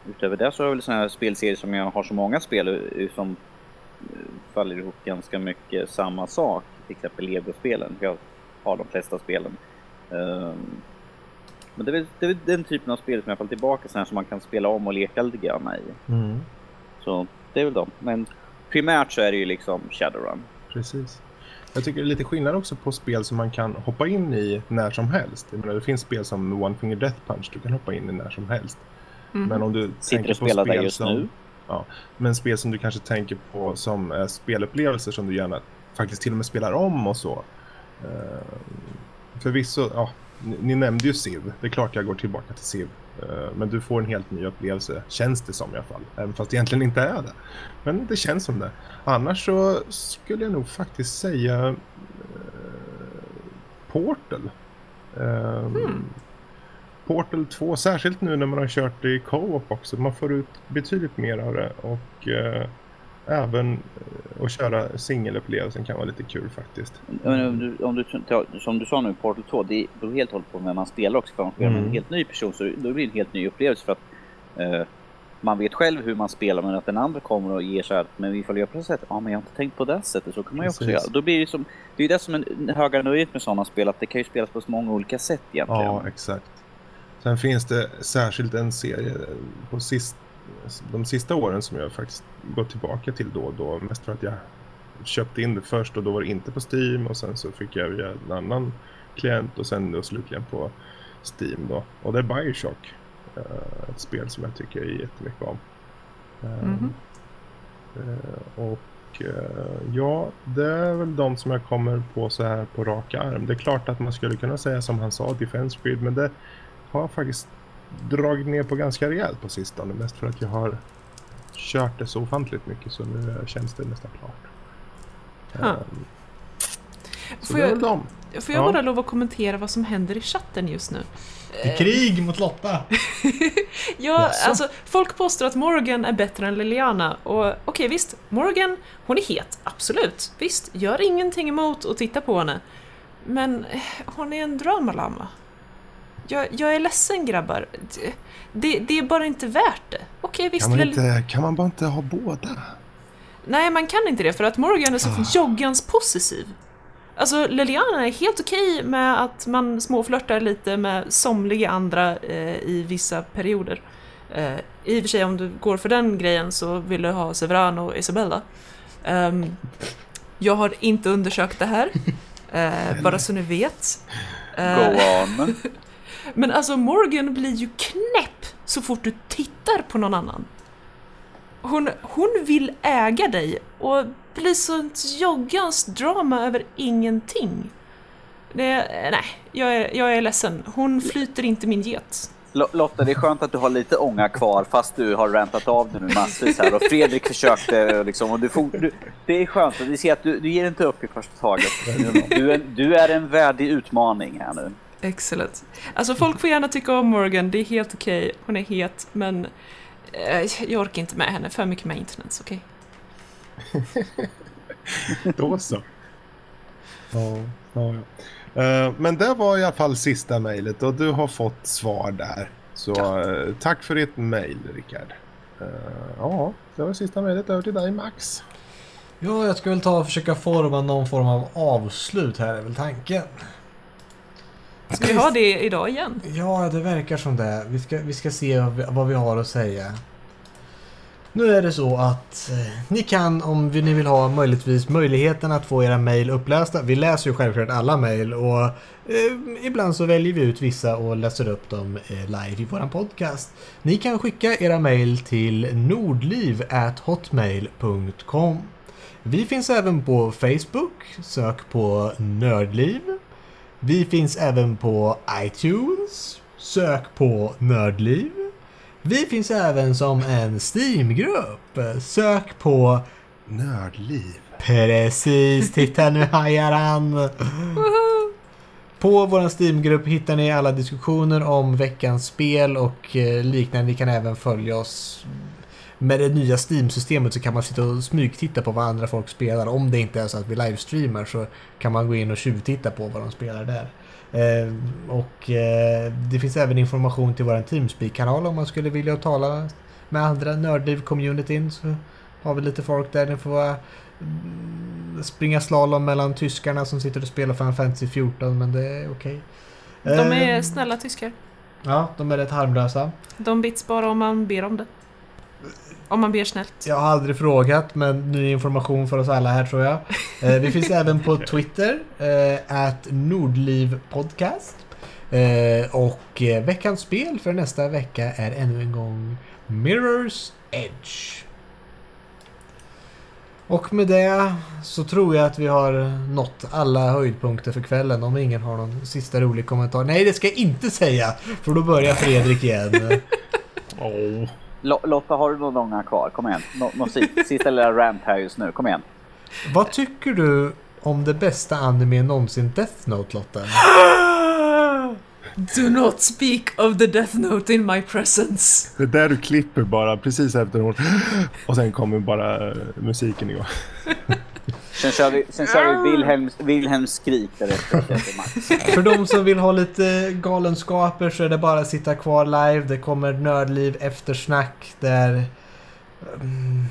Utöver det så har jag väl sådana här spelserier som jag har så många spel som faller ihop ganska mycket samma sak. Till exempel Lego-spelen. Jag har de flesta spelen. Ehm, Men det är, väl, det är väl den typen av spel som jag faller tillbaka så här som man kan spela om och leka lite grann i. Mm. Så det är väl de. Men primärt så är det ju liksom Shadowrun. Precis. Jag tycker det är lite skillnad också på spel som man kan hoppa in i när som helst. Jag menar, det finns spel som One Finger Death Punch du kan hoppa in i när som helst. Mhm. Men om du Sitter tänker och på spelar där spel just som... nu. Men spel som du kanske tänker på som eh, spelupplevelser som du gärna faktiskt till och med spelar om och så. Eh, förvisso, ja, ni, ni nämnde ju SIV. Det är klart jag går tillbaka till SIV. Eh, men du får en helt ny upplevelse, känns det som i alla fall. Även fast det egentligen inte är det. Men det känns som det. Annars så skulle jag nog faktiskt säga eh, Portal. Eh, hmm. Portal 2, särskilt nu när man har kört det i co-op också. Man får ut betydligt mer av det och eh, även eh, att köra singelupplevelsen kan vara lite kul faktiskt. Men Om du, om du, som du sa nu, Portal 2, det beror helt och hållet på vem man spelar också. För om man spelar med Mm. en helt ny person så då blir det en helt ny upplevelse. För att eh, man vet själv hur man spelar men att den andra kommer och ger så här men ifall jag gör på det sättet, ja men jag har inte tänkt på det sättet så kan man ju också göra. Då blir det som, det är ju det som är höga nöjet med sådana spel att det kan ju spelas på så många olika sätt egentligen. Ja, exakt. Sen finns det särskilt en serie på sist, de sista åren som jag faktiskt gått tillbaka till då och då. Mest för att jag köpte in det först och då var det inte på Steam och sen så fick jag via en annan klient och sen då slutligen på Steam då. Och det är Bioshock. eh, Ett spel som jag tycker jättemycket om. Mhm. eh, Och eh, ja, det är väl de som jag kommer på så här på raka arm. Det är klart att man skulle kunna säga som han sa, Defense Grid, men det har faktiskt dragit ner på ganska rejält på sistone. Mest för att jag har kört det så ofantligt mycket så nu känns det nästan klart. Så Får jag-. Får jag Ja. bara lov att kommentera vad som händer i chatten just nu? Det är krig mot Lotta! Ja, Jaså? alltså folk påstår att Morgan är bättre än Liliana och okej visst, Morgan, hon är het, absolut. Visst, gör ingenting emot att titta på henne. Men eh, hon är en dramalamma. Jag, jag är ledsen grabbar. Det, det, det är bara inte värt det. Okej visst, Kan man, inte, kan man bara inte ha båda? Nej, man kan inte det för att Morgan är så joggans possessiv. Alltså Liliana är helt okej med att man småflörtar lite med somliga andra eh, i vissa perioder. Eh, I och för sig om du går för den grejen så vill du ha Severano och Isabella. Ehm, jag har inte undersökt det här, eh, bara så ni vet. Eh, Go on. men alltså Morgan blir ju knäpp så fort du tittar på någon annan. Hon, hon vill äga dig och blir sånt joggans drama över ingenting. Det, nej, jag är, jag är ledsen. Hon flyter inte min get. Lotta, det är skönt att du har lite ånga kvar fast du har rantat av det nu massvis här och Fredrik försökte liksom och du, for, du Det är skönt att vi ser att du, du ger inte upp i första taget. Du är, du är en värdig utmaning här nu. Excellent. Alltså folk får gärna tycka om Morgan, det är helt okej. Hon är het, men eh, jag orkar inte med henne. För mycket maintenance, okej? Då så. Ja, ja, ja. Eh, Men det var i alla fall sista mejlet och du har fått svar där. Så Ja. eh, tack för ditt mejl, Rickard. Eh, Ja, det var sista mejlet. Över till dig, Max. Ja, jag ska väl ta och försöka forma någon form av avslut här är väl tanken. Ska vi ha det idag igen? Ja, det verkar som det. Vi ska, vi ska se vad vi, vad vi har att säga. Nu är det så att eh, ni kan, om vi, ni vill ha möjligtvis möjligheten att få era mejl upplästa. Vi läser ju självklart alla mejl och eh, ibland så väljer vi ut vissa och läser upp dem eh, live i våran podcast. Ni kan skicka era mejl till nordliv.hotmail.com Vi finns även på Facebook. Sök på Nördliv. Vi finns även på iTunes. Sök på Nördliv. Vi finns även som en Steamgrupp. Sök på Nördliv. Precis, titta nu hajar han. På vår Steamgrupp hittar ni alla diskussioner om veckans spel och eh, liknande. Ni kan även följa oss med det nya Steam-systemet så kan man sitta och smygtitta på vad andra folk spelar. Om det inte är så att vi livestreamar så kan man gå in och tjuvtitta på vad de spelar där. Eh, och eh, det finns även information till vår Teamspeak-kanal om man skulle vilja tala med andra Nördliv-communityn. Så har vi lite folk där. Ni får mm, springa slalom mellan tyskarna som sitter och spelar Final Fantasy 14 men det är okej. De är Eh, snälla tyskar. Ja, de är rätt harmlösa. De bits bara om man ber om det. Om man ber snällt. Jag har aldrig frågat, men ny information för oss alla här tror jag. Eh, vi finns även på Twitter, eh, at Nordlivpodcast. Eh, och eh, veckans spel för nästa vecka är ännu en gång Mirror's Edge. Och med det så tror jag att vi har nått alla höjdpunkter för kvällen om ingen har någon sista rolig kommentar. Nej, det ska jag inte säga! För då börjar Fredrik igen. Åh. Lo- Lotta, har du någon ånga kvar? Kom igen. Nå- Någon si- sista lilla rant här just nu. Kom igen. Vad tycker du om det bästa anime någonsin Death Note Lotta? Do not speak of the death note in my presence. Det är där du klipper bara precis efter hon... Och sen kommer bara musiken igång. Sen kör vi, sen kör vi ah. Wilhelms, Wilhelms skrik därefter. För de som vill ha lite galenskaper så är det bara att sitta kvar live. Det kommer nördliv eftersnack där... Mm,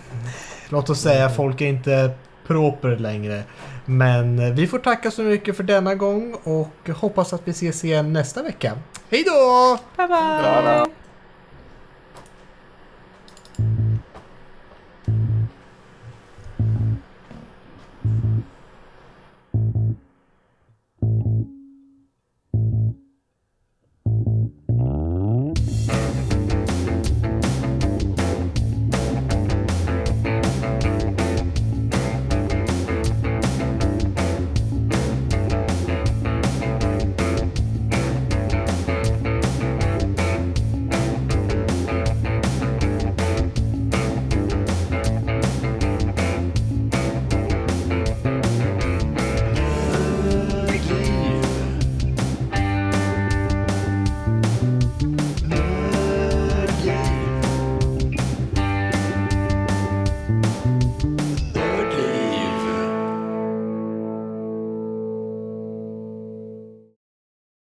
låt oss säga mm. folk är inte proper längre. Men eh, vi får tacka så mycket för denna gång och hoppas att vi ses igen nästa vecka. Hej då! bye! bye. bye, bye.